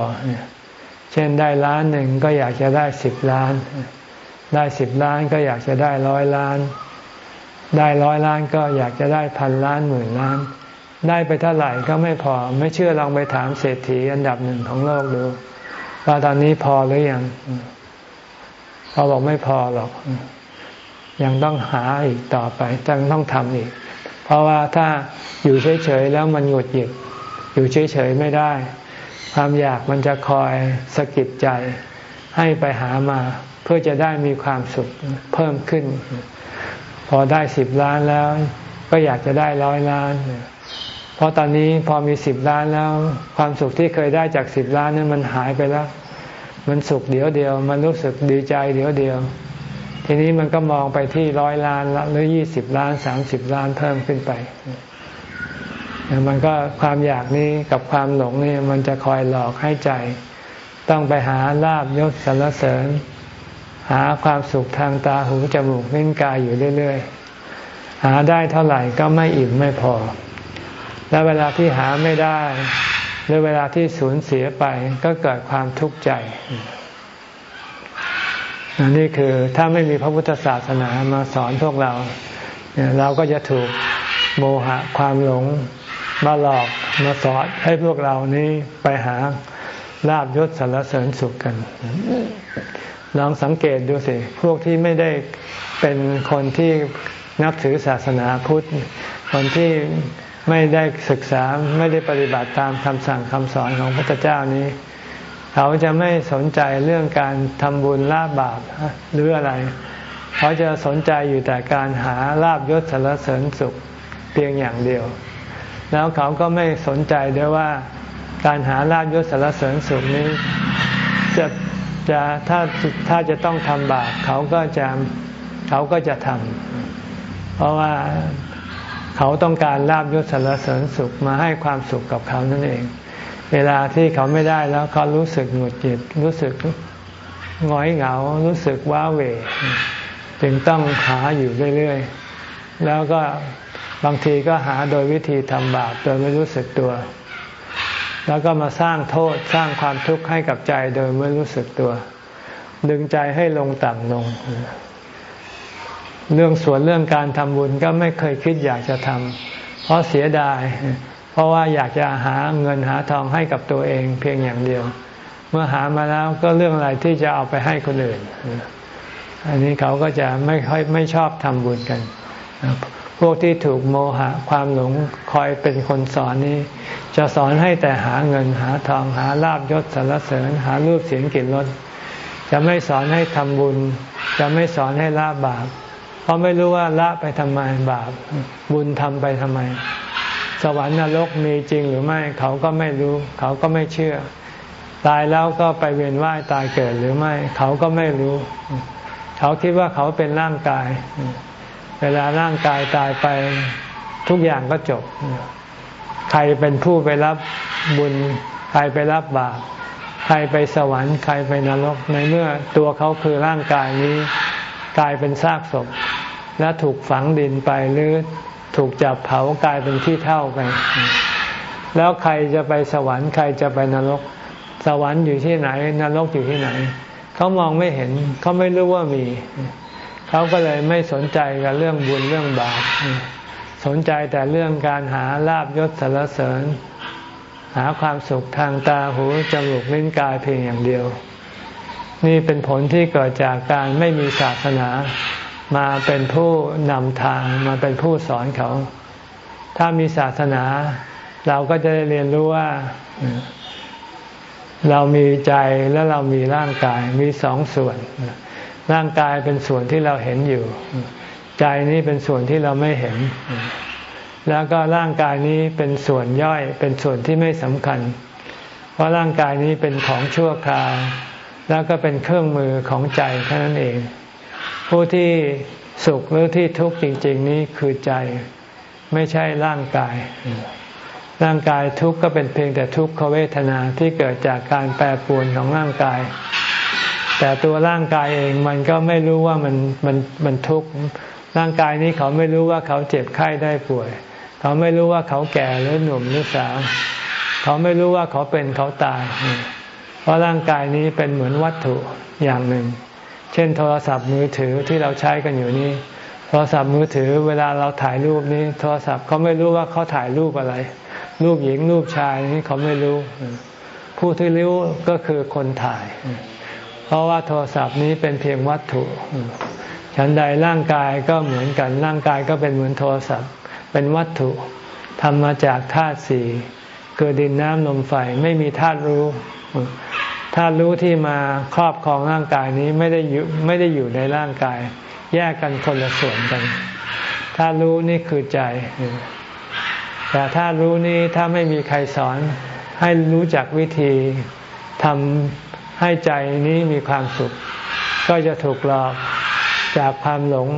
เช่นได้ล้านหนึ่งก็อยากจะได้สิบล้าน ได้สิบล้านก็อยากจะได้ร้อยล้าน ได้ร้อยล้านก็อยากจะได้พันล้านหมื่นล้านได้ไปเท่าไหร่ก็ไม่พอ ไม่เชื่อลองไปถามเศรษฐีอันดับหนึ่งของโลกดู ว่าตอนนี้พอหรือยังเขาบอกไม่พอหรอก ยังต้องหาอีกต่อไปยังต้องทำอีก เพราะว่าถ้าอยู่เฉยๆแล้วมันหงุดหงิดอยู่เฉยๆไม่ได้ ความอยากมันจะคอยสะกิดใจ ให้ไปหามาเพื่อจะได้มีความสุขเพิ่มขึ้น พอได้สิบล้านแล้ว ก็อยากจะได้ร้อยล้านเพ ราะตอนนี้พอมีสิบล้านแล้ว ความสุขที่เคยได้จากสิบล้านนั้นมันหายไปแล้ว มันสุขเดียวเดียว มันรู้สึกดีใจเดียวเดียว ทีนี้มันก็มองไปที่ร้อยล้านหรือยี่สิบล้านสามสิบล้านเพิ่มขึ้นไปมันก็ความอยากนี้กับความหลงนี่มันจะคอยหลอกให้ใจ ต้องไปหาลาบยศสรรเสริญ หาความสุขทางตาหูจมูกลิ้นกายอยู่เรื่อยๆ หาได้เท่าไหร่ก็ไม่อิ่มไม่พอ และเวลาที่หาไม่ได้ หรือเวลาที่สูญเสียไปก็เกิดความทุกข์ใจนี่คือถ้าไม่มีพระพุทธศาสนามาสอนพวกเรา เราก็จะถูกโมหะความหลงมาหลอกมาสอนให้พวกเรานี้ไปหาลาบยศสารเสริญสุขกัน ลองสังเกตดูสิ พวกที่ไม่ได้เป็นคนที่นับถือศาสนาพุทธ คนที่ ไม่ได้ศึกษาไม่ได้ปฏิบัติตามคำสั่งคำสอนของพระพุทธเจ้านี้ เขาจะไม่สนใจเรื่องการทำบุญละบาปหรืออะไร เขาจะสนใจอยู่แต่การหาลาบยศสารเสริญสุขเพียงอย่างเดียว แล้วเขาก็ไม่สนใจด้วยว่าการหาลาบยศสารเสริญสุขนี้จะจะถ้าถ้าจะต้องทำบาปเขาก็จะเขาก็จะทำเพราะว่า เขาต้องการลาบยศสารเสริญสุขมาให้ความสุขกับเขานั่นเอง เวลาที่เขาไม่ได้แล้วเขารู้สึกหงุดหงิดรู้สึกง้อยเหงา รู้สึกว้าเหวจึงต้องหาอยู่เรื่อยๆ แล้วก็บางทีก็หาโดยวิธีทำบาปโดยไม่รู้สึกตัว แล้วก็มาสร้างโทษสร้างความทุกข์ให้กับใจโดยไม่รู้สึกตัว ดึงใจให้ลงต่ำลง เรื่องส่วนเรื่องการทำบุญก็ไม่เคยคิดอยากจะทำเพราะเสียดาย เพราะว่าอยากจะหาเงินหาทองให้กับตัวเองเพียงอย่างเดียว เมื่อหามาแล้วก็เรื่องอะไรที่จะเอาไปให้คนอื่น อันนี้เขาก็จะไม่ค่อยไม่ชอบทำบุญกัน พวกที่ถูกโมหะความหลงคอยเป็นคนสอนนี้ จะสอนให้แต่หาเงินหาทองหาลาบยศสรรเสริญ หารูปเสียงกลิ่นรสจะไม่สอนให้ทำบุญ จะไม่สอนให้ละบาป เพราะไม่รู้ว่าละไปทำไมบาปบุญทำไปทำไม สวรรค์นรกมีจริงหรือไม่เขาก็ไม่รู้ เขาก็ไม่เชื่อ ตายแล้วก็ไปเวียนว่ายตายเกิดหรือไม่ เขาก็ไม่รู้ เขาคิดว่าเขาเป็นร่างกาย เวลาร่างกายตายไปทุกอย่างก็จบ ใครเป็นผู้ไปรับบุญ ใครไปรับบาปใครไปสวรรค์ใครไปนรกในเมื่อตัวเขาคือร่างกายนี้ กลายเป็นซากศพ และถูกฝังดินไปหรือถูกจับเผากลายเป็นที่เท่าไป แล้วใครจะไปสวรรค์ใครจะไปนรก สวรรค์อยู่ที่ไหน นรกอยู่ที่ไหน เขามองไม่เห็นเขาไม่รู้ว่ามี เขาก็เลยไม่สนใจกับเรื่องบุญเรื่องบาปสนใจแต่เรื่องการหาลาบยศสรรเสริญ หาความสุขทางตาหูจมูกลิ้นกายเพียงอย่างเดียว นี่เป็นผลที่เกิดจากการไม่มีศาสนา มาเป็นผู้นำทางมาเป็นผู้สอนเขา ถ้ามีศาสนา เราก็จะได้เรียนรู้ว่า เรามีใจและเรามีร่างกายมีสองส่วน ร่างกายเป็นส่วนที่เราเห็นอยู่ ใจนี้เป็นส่วนที่เราไม่เห็น แล้วก็ร่างกายนี้เป็นส่วนย่อยเป็นส่วนที่ไม่สำคัญ เพราะร่างกายนี้เป็นของชั่วคราว แล้วก็เป็นเครื่องมือของใจแค่นั้นเอง ผู้ที่สุขหรือที่ทุกข์จริง ๆ นี้คือใจไม่ใช่ร่างกาย ร่างกายทุกข์ก็เป็นเพียงแต่ทุกขเวทนาที่เกิดจากการแปรปรวนของร่างกาย แต่ตัวร่างกายเองมันก็ไม่รู้ว่ามันมันมันทุกข์ร่างกายนี้เขาไม่รู้ว่าเขาเจ็บไข้ได้ป่วย เขาไม่รู้ว่าเขาแก่หรือหนุ่มหรือสาว เขาไม่รู้ว่าเขาเป็นเขาตาย เพราะร่างกายนี้เป็นเหมือนวัตถุอย่างหนึ่ง เช่น โทรศัพท์มือถือที่เราใช้กันอยู่นี้ โทรศัพท์มือถือเวลาเราถ่ายรูปนี้ โทรศัพท์เขาไม่รู้ว่าเขาถ่ายรูปอะไร รูปหญิงรูปชายนี่เขาไม่รู้ ผู้ที่รู้ก็คือคนถ่าย เพราะว่าโทรศัพท์นี้เป็นเพียงวัตถุ ฉันใดร่างกายก็เหมือนกัน ร่างกายก็เป็นเหมือนโทรศัพท์ เป็นวัตถุทำมาจากธาตุสี่เกิดดินน้ำลมไฟไม่มีธาตุรู้ ธาตุรู้ที่มาครอบครองร่างกายนี้ไม่ได้อยู่ไม่ได้อยู่ในร่างกาย แยกกันคนละส่วนกันธาตุรู้นี่คือใจ แต่ธาตุรู้นี้ถ้าไม่มีใครสอนให้รู้จักวิธีทำให้ใจนี้มีความสุข ก็จะถูกหลอกจากความหลง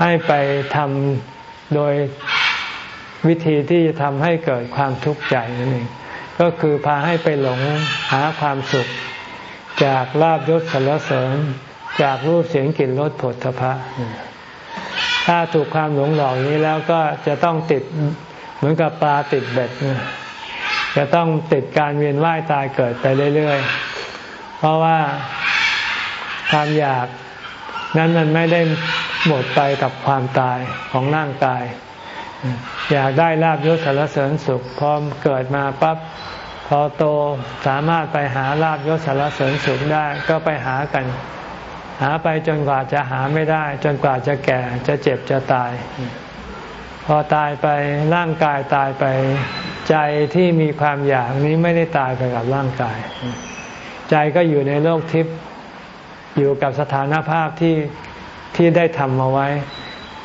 ให้ไปทำโดยวิธีที่จะทำให้เกิดความทุกข์ใจนั่นเอง ก็คือพาให้ไปหลงหาความสุข จากลาบยศสรรเสริญ จากรูปเสียงกลิ่นรสผลทพะถ้าถูกความหลงหลอกนี้แล้วก็จะต้องติดเหมือนกับปลาติดเบ็ดจะต้องติดการเวียนว่ายตายเกิดไปเรื่อยๆ เพราะว่าความอยากนั้นมันไม่ได้หมดไปกับความตายของร่างกาย อยากได้ลาบยศสารเสริญสุข พอเกิดมาปั๊บพอโตสามารถไปหาลาบยศสารเสริญสุขได้ก็ไปหากัน หาไปจนกว่าจะหาไม่ได้ จนกว่าจะแก่จะเจ็บจะตาย พอตายไปร่างกายตายไปใจที่มีความอยากนี้ไม่ได้ตายไปกับร่างกาย ใจก็อยู่ในโลกทิพย์อยู่กับสถานภาพที่ที่ได้ทำมาไว้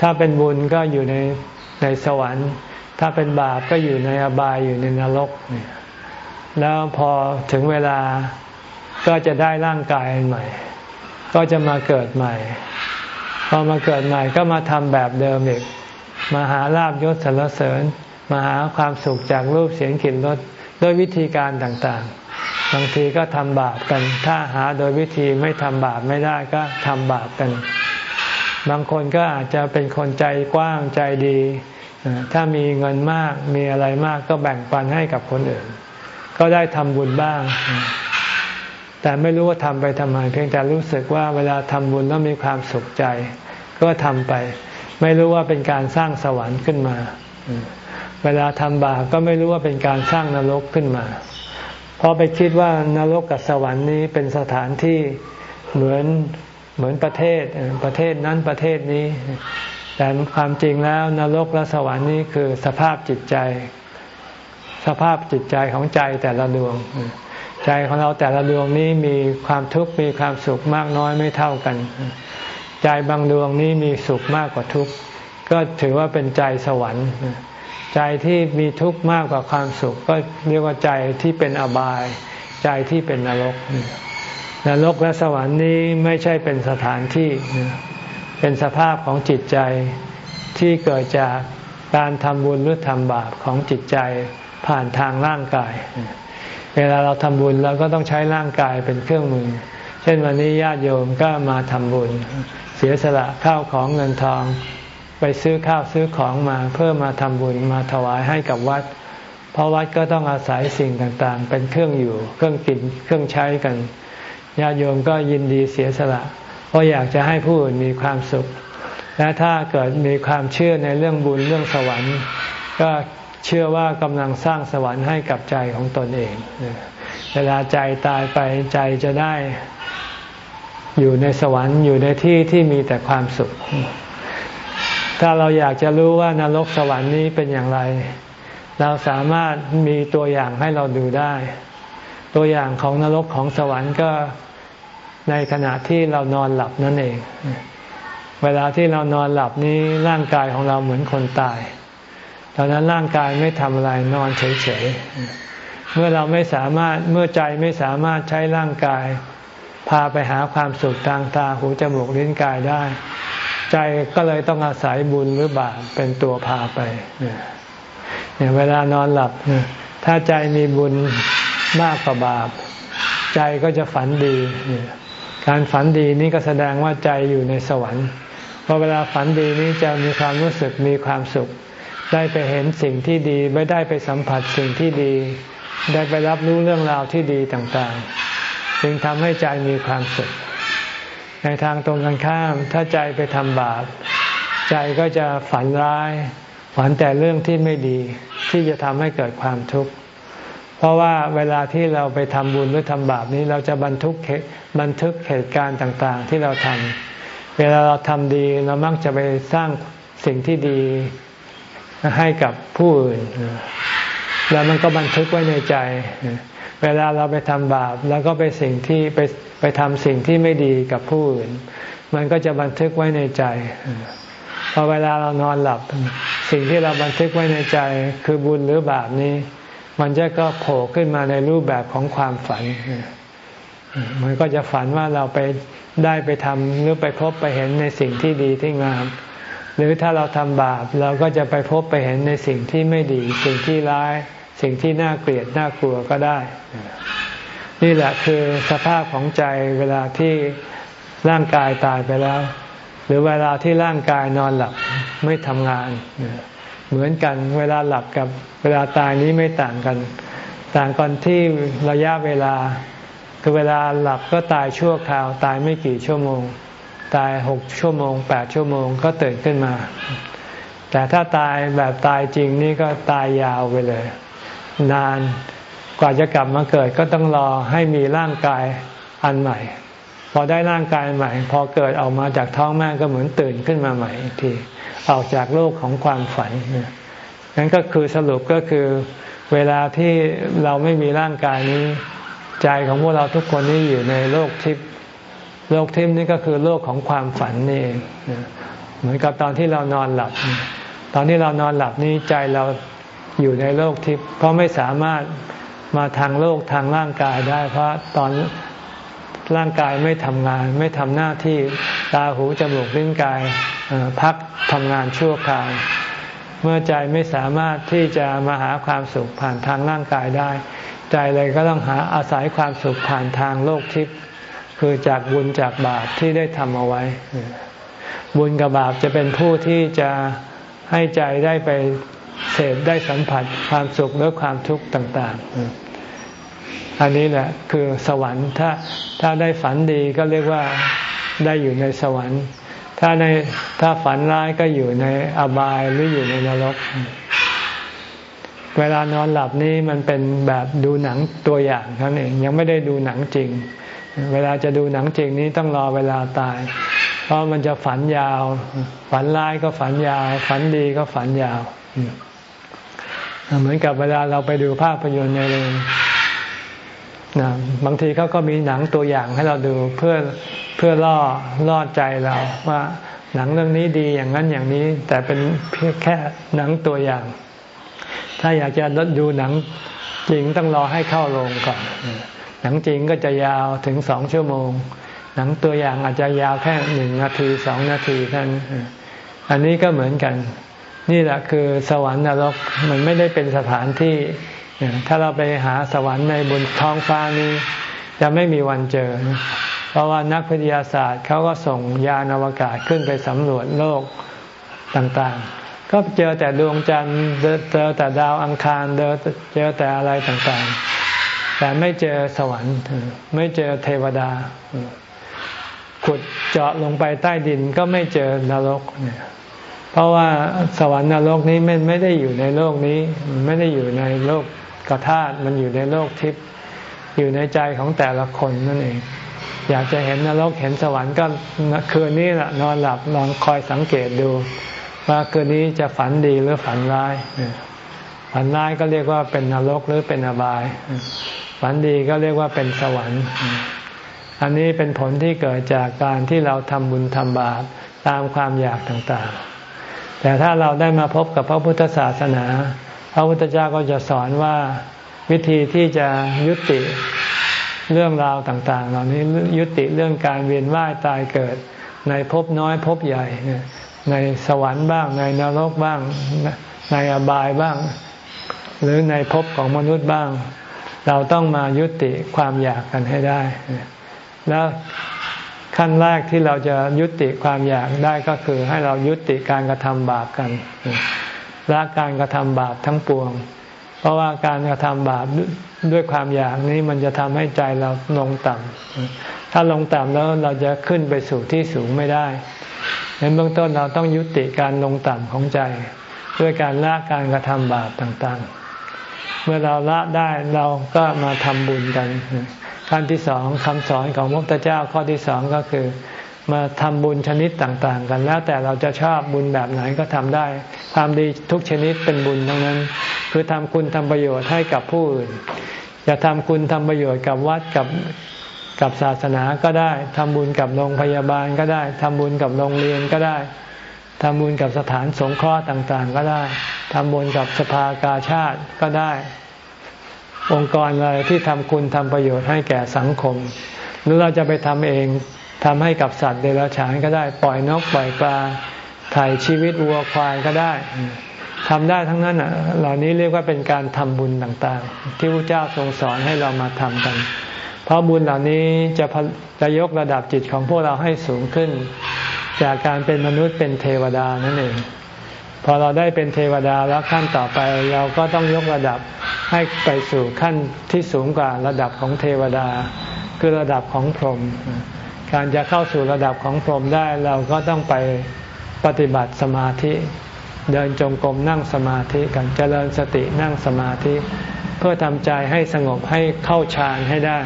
ถ้าเป็นบุญก็อยู่ใน ในสวรรค์ ถ้าเป็นบาปก็อยู่ในอบายอยู่ในนรกเนี่ยแล้วพอถึงเวลาก็จะได้ร่างกายใหม่ ก็จะมาเกิดใหม่ พอมาเกิดใหม่ก็มาทำแบบเดิมอีก มาหาลาบยศสรรเสริญ มาหาความสุขจากรูปเสียงกลิ่นรสด้วยวิธีการต่างๆ บางทีก็ทำบาปกัน ถ้าหาโดยวิธีไม่ทำบาปไม่ได้ก็ทำบาปกัน บางคนก็อาจจะเป็นคนใจกว้างใจดี ถ้ามีเงินมากมีอะไรมากก็แบ่งปันให้กับคนอื่น ก็ได้ทำบุญบ้าง แต่ไม่รู้ว่าทำไปทำไมเพียงแต่รู้สึกว่าเวลาทำบุญแล้วมีความสุขใจ ก็ทำไป ไม่รู้ว่าเป็นการสร้างสวรรค์ขึ้นมา เวลาทำบาปก็ไม่รู้ว่าเป็นการสร้างนรกขึ้นมา เพราะไปคิดว่านรกกับสวรรค์นี้เป็นสถานที่เหมือน เหมือนประเทศประเทศนั้นประเทศนี้ แต่ความจริงแล้วนรกและสวรรค์นี้คือสภาพจิตใจ สภาพจิตใจของใจแต่ละดวง ใจของเราแต่ละดวงนี้มีความทุกข์มีความสุขมากน้อยไม่เท่ากัน ใจบางดวงนี้มีสุขมากกว่าทุกข์ก็ถือว่าเป็นใจสวรรค์ใจที่มีทุกข์มากกว่าความสุข ก็เรียกว่าใจที่เป็นอบาย ใจที่เป็นนรก นรกและสวรรค์นี้ไม่ใช่เป็นสถานที่ เป็นสภาพของจิตใจที่เกิดจากการทำบุญหรือทำบาปของจิตใจผ่านทางร่างกาย เวลาเราทำบุญเราก็ต้องใช้ร่างกายเป็นเครื่องมือ เช่นวันนี้ญาติโยมก็มาทำบุญ เสียสละข้าวของเงินทอง ไปซื้อข้าวซื้อของมาเพื่อมาทำบุญมาถวายให้กับวัด เพราะวัดก็ต้องอาศัยสิ่งต่างๆ เป็นเครื่องอยู่ เครื่องกินเครื่องใช้กัน ญาติโยมก็ยินดีเสียสละ เพราะอยากจะให้ผู้อื่นมีความสุข และถ้าเกิดมีความเชื่อในเรื่องบุญเรื่องสวรรค์ ก็เชื่อว่ากำลังสร้างสวรรค์ให้กับใจของตนเอง เวลาใจตายไปใจจะได้อยู่ในสวรรค์อยู่ในที่ที่มีแต่ความสุข ถ้าเราอยากจะรู้ว่านรกสวรรค์นี้เป็นอย่างไร เราสามารถมีตัวอย่างให้เราดูได้ ตัวอย่างของนรกของสวรรค์ก็ ในขณะที่เรานอนหลับนั่นเอง เวลาที่เรานอนหลับนี้ร่างกายของเราเหมือนคนตายตอนนั้นร่างกายไม่ทำอะไรนอนเฉยๆ เมื่อเราไม่สามารถเมื่อใจไม่สามารถใช้ร่างกาย พาไปหาความสุขทางตาหูจมูกลิ้นกายได้ ใจก็เลยต้องอาศัยบุญหรือบาปเป็นตัวพาไปเนี่ยเวลานอนหลับถ้าใจมีบุญมากกว่าบาป ใจก็จะฝันดี การฝันดีนี่ก็แสดงว่าใจอยู่ในสวรรค์พอเวลาฝันดีนี้จะมีความรู้สึกมีความสุข ได้ไปเห็นสิ่งที่ดีไม่ได้ไปสัมผัสสิ่งที่ดี ได้ไปรับรู้เรื่องราวที่ดีต่างๆ จึงทำให้ใจมีความสุข ในทางตรงกันข้าม ถ้าใจไปทำบาป ใจก็จะฝันร้าย ฝันแต่เรื่องที่ไม่ดีที่จะทำให้เกิดความทุกข์ เพราะว่าเวลาที่เราไปทำบุญหรือทำบาปนี้เราจะบันทึกบันทึกเหตุการณ์ต่างๆ ที่เราทำเวลาเราทำดีเรามักจะไปสร้างสิ่งที่ดีให้กับผู้อื่นแล้วมันก็บันทึกไว้ในใจ เวลาเราไปทำบาปแล้วก็ไปสิ่งที่ไปไปทำสิ่งที่ไม่ดีกับผู้อื่น มันก็จะบันทึกไว้ในใจพอเวลาเรานอนหลับ สิ่งที่เราบันทึกไว้ในใจ คือบุญหรือบาปนี้ มันจะก็โผล่ขึ้นมาในรูปแบบของความฝัน มันก็จะฝันว่าเราไปได้ไปทำหรือไปพบไปเห็นในสิ่งที่ดีที่งาม หรือถ้าเราทำบาปเราก็จะไปพบไปเห็นในสิ่งที่ไม่ดี สิ่งที่ร้าย สิ่งที่น่าเกลียดน่ากลัวก็ได้ นี่แหละคือสภาพของใจเวลาที่ร่างกายตายไปแล้ว หรือเวลาที่ร่างกายนอนหลับไม่ทำงาน เหมือนกัน เวลาหลับกับเวลาตายนี้ไม่ต่างกัน ต่างกันที่ระยะเวลา คือเวลาหลับก็ตายชั่วคราว ตายไม่กี่ชั่วโมง ตายหกชั่วโมงแปดชั่วโมงก็ตื่นขึ้นมา แต่ถ้าตายแบบตายจริงนี่ก็ตายยาวไปเลย นานกว่าจะกลับมาเกิดก็ต้องรอให้มีร่างกายอันใหม่ พอได้ร่างกายใหม่ พอเกิดออกมาจากท้องแม่ก็เหมือนตื่นขึ้นมาใหม่อีกที ออกจากโลกของความฝันนั่นก็คือสรุปก็คือ เวลาที่เราไม่มีร่างกายนี้ ใจของพวกเราทุกคนนี้อยู่ในโลกทิพย์โลกทิพย์นี่ก็คือโลกของความฝันนี่เองเหมือนกับตอนที่เรานอนหลับ ตอนที่เรานอนหลับนี้ใจเราอยู่ในโลกทิพย์เพราะไม่สามารถมาทางโลกทางร่างกายได้ เพราะตอนร่างกายไม่ทำงาน ไม่ทำหน้าที่ตาหูจมูกลิ้นกาย พักทำงานชั่วคราวเมื่อใจไม่สามารถที่จะมาหาความสุขผ่านทางร่างกายได้ ใจเลยก็ต้องหาอาศัยความสุขผ่านทางโลกทิพย์คือจากบุญจากบาปที่ได้ทำเอาไว้ บุญกับบาปจะเป็นผู้ที่จะให้ใจได้ไปเสพได้สัมผัสความสุขหรือความทุกข์ต่าง ๆ อันนี้แหละคือสวรรค์ถ้าถ้าได้ฝันดีก็เรียกว่าได้อยู่ในสวรรค์ ถ้าในถ้าฝันร้ายก็อยู่ในอบายหรืออยู่ในนรก เวลานอนหลับนี่มันเป็นแบบดูหนังตัวอย่างนั่นเองยังไม่ได้ดูหนังจริง เวลาจะดูหนังจริงนี้ต้องรอเวลาตาย เพราะมันจะฝันยาว ฝันร้ายก็ฝันยาว ฝันดีก็ฝันยาว เหมือนกับเวลาเราไปดูภาพยนตร์ในโรงนะบางทีเขาก็มีหนังตัวอย่างให้เราดูเพื่อ เพื่อล่อล่อใจเราว่าหนังเรื่องนี้ดีอย่างนั้นอย่างนี้ แต่เป็นเพียงแค่หนังตัวอย่าง ถ้าอยากจะลดูหนังจริงต้องรอให้เข้าโรงก่อน หนังจริงก็จะยาวถึงสองชั่วโมง หนังตัวอย่างอาจจะยาวแค่หนึ่งนาทีสองนาทีท่านอันนี้ก็เหมือนกัน นี่แหละคือสวรรค์นรกมันไม่ได้เป็นสถานที่ ถ้าเราไปหาสวรรค์ในบนท้องฟ้านี้จะไม่มีวันเจอ เพราะว่านักวิทยาศาสตร์เขาก็ส่งยานอวกาศขึ้นไปสำรวจโลกต่างๆ ก็เจอแต่ดวงจันทร์เจอแต่ดาวอังคารเจอแต่อะไรต่างๆ แต่ไม่เจอสวรรค์ ไม่เจอเทวดา ขุดเจาะลงไปใต้ดินก็ไม่เจอนรกเนี่ยเพราะว่าสวรรค์นรกนี้ไม่ไม่ได้อยู่ในโลกนี้ไม่ได้อยู่ในโลกกธาตมันอยู่ในโลกทิพย์อยู่ในใจของแต่ละคนนั่นเอง อยากจะเห็นนรกเห็นสวรรค์ก็คืนนี้แหละนอนหลับลองคอยสังเกตดู ว่าคืนนี้จะฝันดีหรือฝันร้ายฝันร้ายก็เรียกว่าเป็นนรกหรือเป็นอบาย ฝันดีก็เรียกว่าเป็นสวรรค์ อันนี้เป็นผลที่เกิดจากการที่เราทำบุญทำบาปตามความอยากต่างๆ แต่ถ้าเราได้มาพบกับพระพุทธศาสนา พระพุทธเจ้าก็จะสอนว่าวิธีที่จะยุติ เรื่องราวต่างๆ เหล่านี้ยุติเรื่องการเวียนว่ายตายเกิด ในภพน้อยภพใหญ่ ในสวรรค์บ้าง ในนรกบ้าง ในอบายบ้าง หรือในภพของมนุษย์บ้าง เราต้องมายุติความอยากกันให้ได้ แล้วขั้นแรกที่เราจะยุติความอยากได้ก็คือให้เรายุติการกระทำบาปกันละการกระทำบาปทั้งปวง เพราะว่าการกระทำบาป ด้วยความอยากนี้มันจะทำให้ใจเราลงต่ำถ้าลงต่ำแล้วเราจะขึ้นไปสู่ที่สูงไม่ได้ในเบื้องต้นเราต้องยุติการลงต่ำของใจ ด้วยการละการกระทำบาปต่างๆ เมื่อเราละได้เราก็มาทำบุญกันขั้นที่สองคำสอนของพระพุทธเจ้าข้อที่สองก็คือ มาทำบุญชนิดต่างๆ กันแล้วแต่เราจะชอบบุญแบบไหนก็ทำได้ ความดีทุกชนิดเป็นบุญทั้งนั้น คือทำคุณทำประโยชน์ให้กับผู้อื่นจะทำคุณทำประโยชน์กับวัดกับกับศาสนาก็ได้ทำบุญกับโรงพยาบาลก็ได้ทำบุญกับโรงเรียนก็ได้ทำบุญกับสถานสงเคราะห์ต่างๆ ก็ได้ทำบุญกับสภากาชาติก็ได้ องค์กรอะไรที่ทำคุณทำประโยชน์ให้แก่สังคม หรือเราจะไปทำเอง ทำให้กับสัตว์เดรัจฉานก็ได้ปล่อยนกปล่อยปลาถ่ายชีวิตวัวควายก็ได้ทำได้ทั้งนั้นอะเหล่านี้เรียกว่าเป็นการทำบุญต่างๆ ที่พระเจ้าทรงสอนให้เรามาทำกัน เพราะบุญเหล่านี้จะจะยกระดับจิตของพวกเราให้สูงขึ้น จากการเป็นมนุษย์เป็นเทวดานั่นเองพอเราได้เป็นเทวดาแล้วขั้นต่อไปเราก็ต้องยกระดับให้ไปสู่ขั้นที่สูงกว่าระดับของเทวดา คือระดับของพรหม การจะเข้าสู่ระดับของพรหมได้เราก็ต้องไปปฏิบัติสมาธิ เดินจงกรมนั่งสมาธิกันเจริญสตินั่งสมาธิ เพื่อทำใจให้สงบให้เข้าฌานให้ได้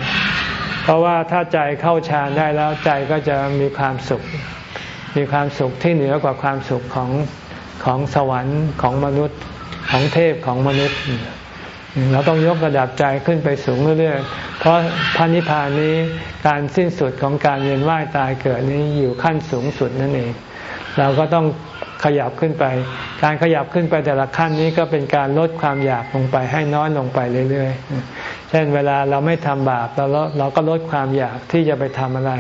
เพราะว่าถ้าใจเข้าฌานได้แล้วใจก็จะมีความสุข มีความสุขที่เหนือกว่าความสุขของของสวรรค์ของมนุษย์ของเทพของมนุษย์ เราต้องยกระดับใจขึ้นไปสูงเรื่อยๆ เพราะพระนิพพานนี้การสิ้นสุดของการเวียนว่ายตายเกิดนี้อยู่ขั้นสูงสุดนั่นเอง เราก็ต้องขยับขึ้นไป การขยับขึ้นไปแต่ละขั้นนี้ก็เป็นการลดความอยากลงไปให้น้อยลงไปเรื่อยๆ เช่นเวลาเราไม่ทำบาปเราเราก็ลดความอยากที่จะไปทำอะไร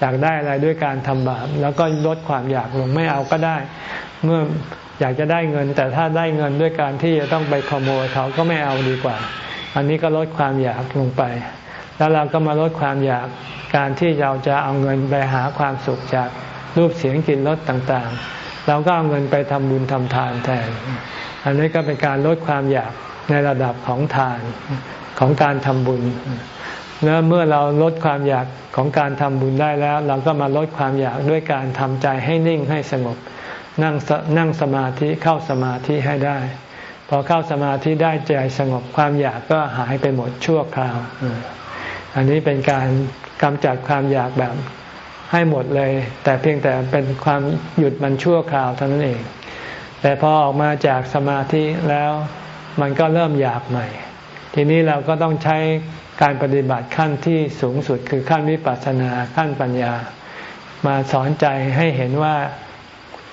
อยากได้อะไรด้วยการทำบาป แล้วก็ลดความอยากลงไม่เอาก็ได้ เมื่อ อยากจะได้เงิน แต่ถ้าได้เงินด้วยการที่จะต้องไปขโมยเขาก็ไม่เอาดีกว่า อันนี้ก็ลดความอยากลงไป แล้วเราก็มาลดความอยากการที่เราจะเอาเงินไปหาความสุขจากรูปเสียงกลิ่นรสต่างๆ เราก็เอาเงินไปทำบุญทำทานแทน อันนี้ก็เป็นการลดความอยากในระดับของทานของการทำบุญแล้วเมื่อเราลดความอยากของการทำบุญได้แล้ว เราก็มาลดความอยากด้วยการทำใจให้นิ่งให้สงบ นั่งนั่งสมาธิเข้าสมาธิให้ได้ พอเข้าสมาธิได้ใจสงบความอยากก็หายไปหมดชั่วคราว อันนี้เป็นการกำจัดความอยากแบบให้หมดเลย แต่เพียงแต่เป็นความหยุดมันชั่วคราวเท่านั้นเอง แต่พอออกมาจากสมาธิแล้วมันก็เริ่มอยากใหม่ ทีนี้เราก็ต้องใช้การปฏิบัติขั้นที่สูงสุดคือขั้นวิปัสสนาขั้นปัญญา มาสอนใจให้เห็นว่า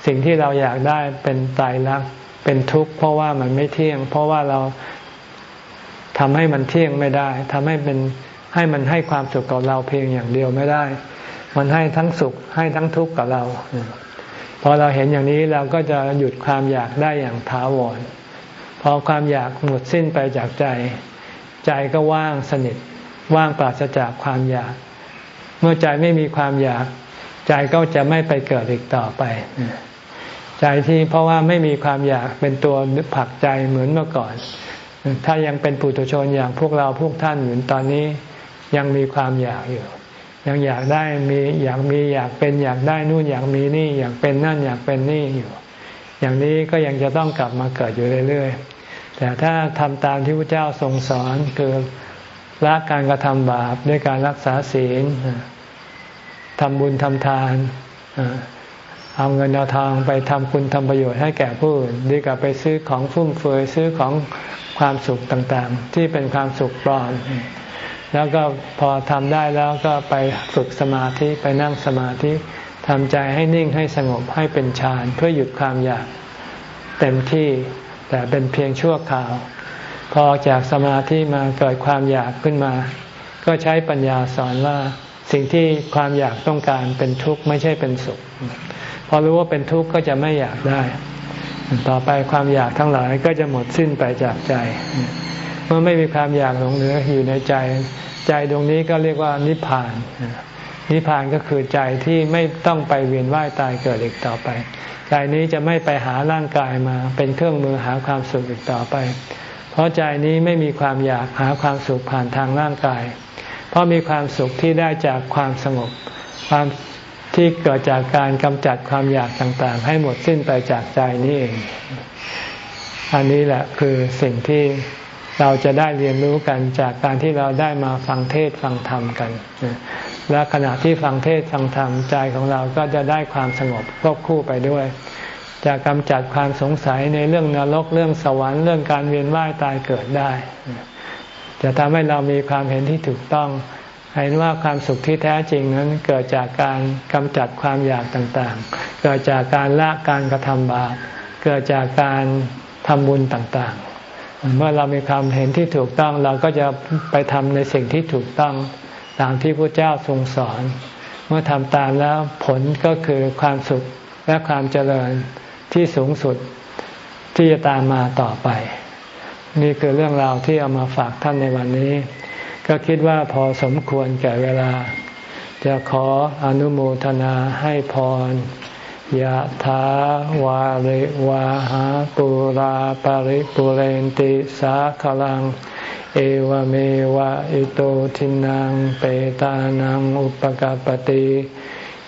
สิ่งที่เราอยากได้เป็นตายรักเป็นทุกข์เพราะว่ามันไม่เที่ยง เพราะว่าเราทำให้มันเที่ยงไม่ได้ทำให้เป็นให้มันให้ความสุขกับเราเพียงอย่างเดียวไม่ได้ มันให้ทั้งสุขให้ทั้งทุกข์กับเราพอเราเห็นอย่างนี้เราก็จะหยุดความอยากได้อย่างถาวรพอความอยากหมดสิ้นไปจากใจ ใจก็ว่างสนิท ว่างปราศจากความอยาก เมื่อใจไม่มีความอยาก ใจก็จะไม่ไปเกิดอีกต่อไป ใจที่เพราะว่าไม่มีความอยากเป็นตัวผลักใจเหมือนเมื่อก่อน ถ้ายังเป็นปุถุชนอย่างพวกเราพวกท่านอยู่ตอนนี้ยังมีความอยากอยู่ ยังอยากได้มีอยากมีอยากเป็นอยากได้นู่นอยากมีนี่อยากเป็นนั่นอยากเป็นนี่อยู่ อย่างนี้ก็ยังจะต้องกลับมาเกิดอยู่เรื่อยๆ แต่ถ้าทำตามที่พระเจ้าทรงสอนคือละการกระทำบาปด้วยการรักษาศีลทำบุญทำทาน เอาเงินเอาทองไปทำคุณทำประโยชน์ให้แก่ผู้อื่นดีกว่าไปซื้อของฟุ่มเฟือยซื้อของความสุขต่างๆ ที่เป็นความสุขปลอมแล้วก็พอทำได้แล้วก็ไปฝึกสมาธิไปนั่งสมาธิทำใจให้นิ่งให้สงบให้เป็นฌานเพื่อหยุดความอยากเต็มที่แต่เป็นเพียงชั่วคราว พอจากสมาธิมาเกิดความอยากขึ้นมา ก็ใช้ปัญญาสอนว่าสิ่งที่ความอยากต้องการเป็นทุกข์ไม่ใช่เป็นสุข พอรู้ว่าเป็นทุกข์ก็จะไม่อยากได้ ต่อไปความอยากทั้งหลายก็จะหมดสิ้นไปจากใจ เมื่อไม่มีความอยากหลงเหลืออยู่ในใจ ใจดวงนี้ก็เรียกว่านิพพาน นิพพานก็คือใจที่ไม่ต้องไปเวียนว่ายตายเกิดอีกต่อไป ใจนี้จะไม่ไปหาร่างกายมา เป็นเครื่องมือหาความสุขอีกต่อไป เพราะใจนี้ไม่มีความอยากหาความสุขผ่านทางร่างกาย เพราะมีความสุขที่ได้จากความสงบความ ที่เกิดจากการกำจัดความอยากต่างๆ ให้หมดสิ้นไปจากใจนี่เอง อันนี้แหละคือสิ่งที่เราจะได้เรียนรู้กันจากการที่เราได้มาฟังเทศฟังธรรมกัน และขณะที่ฟังเทศฟังธรรมใจของเราก็จะได้ความสงบควบคู่ไปด้วย จะกำจัดความสงสัยในเรื่องนรกเรื่องสวรรค์เรื่องการเวียนว่ายตายเกิดได้ จะทำให้เรามีความเห็นที่ถูกต้อง เห็นว่าความสุขที่แท้จริงนั้นเกิดจากการกำจัดความอยากต่างๆ เกิดจากการละการกระทำบาป เกิดจากการทำบุญต่างๆ เมื่อเรามีความเห็นที่ถูกต้องเราก็จะไปทำในสิ่งที่ถูกต้องตามที่พระเจ้าทรงสอน เมื่อทำตามแล้วผลก็คือความสุขและความเจริญที่สูงสุดที่จะตามมาต่อไป นี่คือเรื่องราวที่เอามาฝากท่านในวันนี้ ก็คิดว่าพอสมควรแก่เวลา จะขออนุโมทนาให้พรยะถาวาริวาหาปุราปาริปุเรนติสาขลัง เอวเมวะอิโตทินังเปตานังอุปกปติ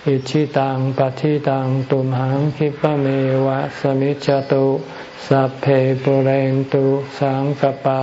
อิชิตังปฏิตังตุมหังคิปะเมวะสมิจจตุสัพเพปุเรนตุสังกปา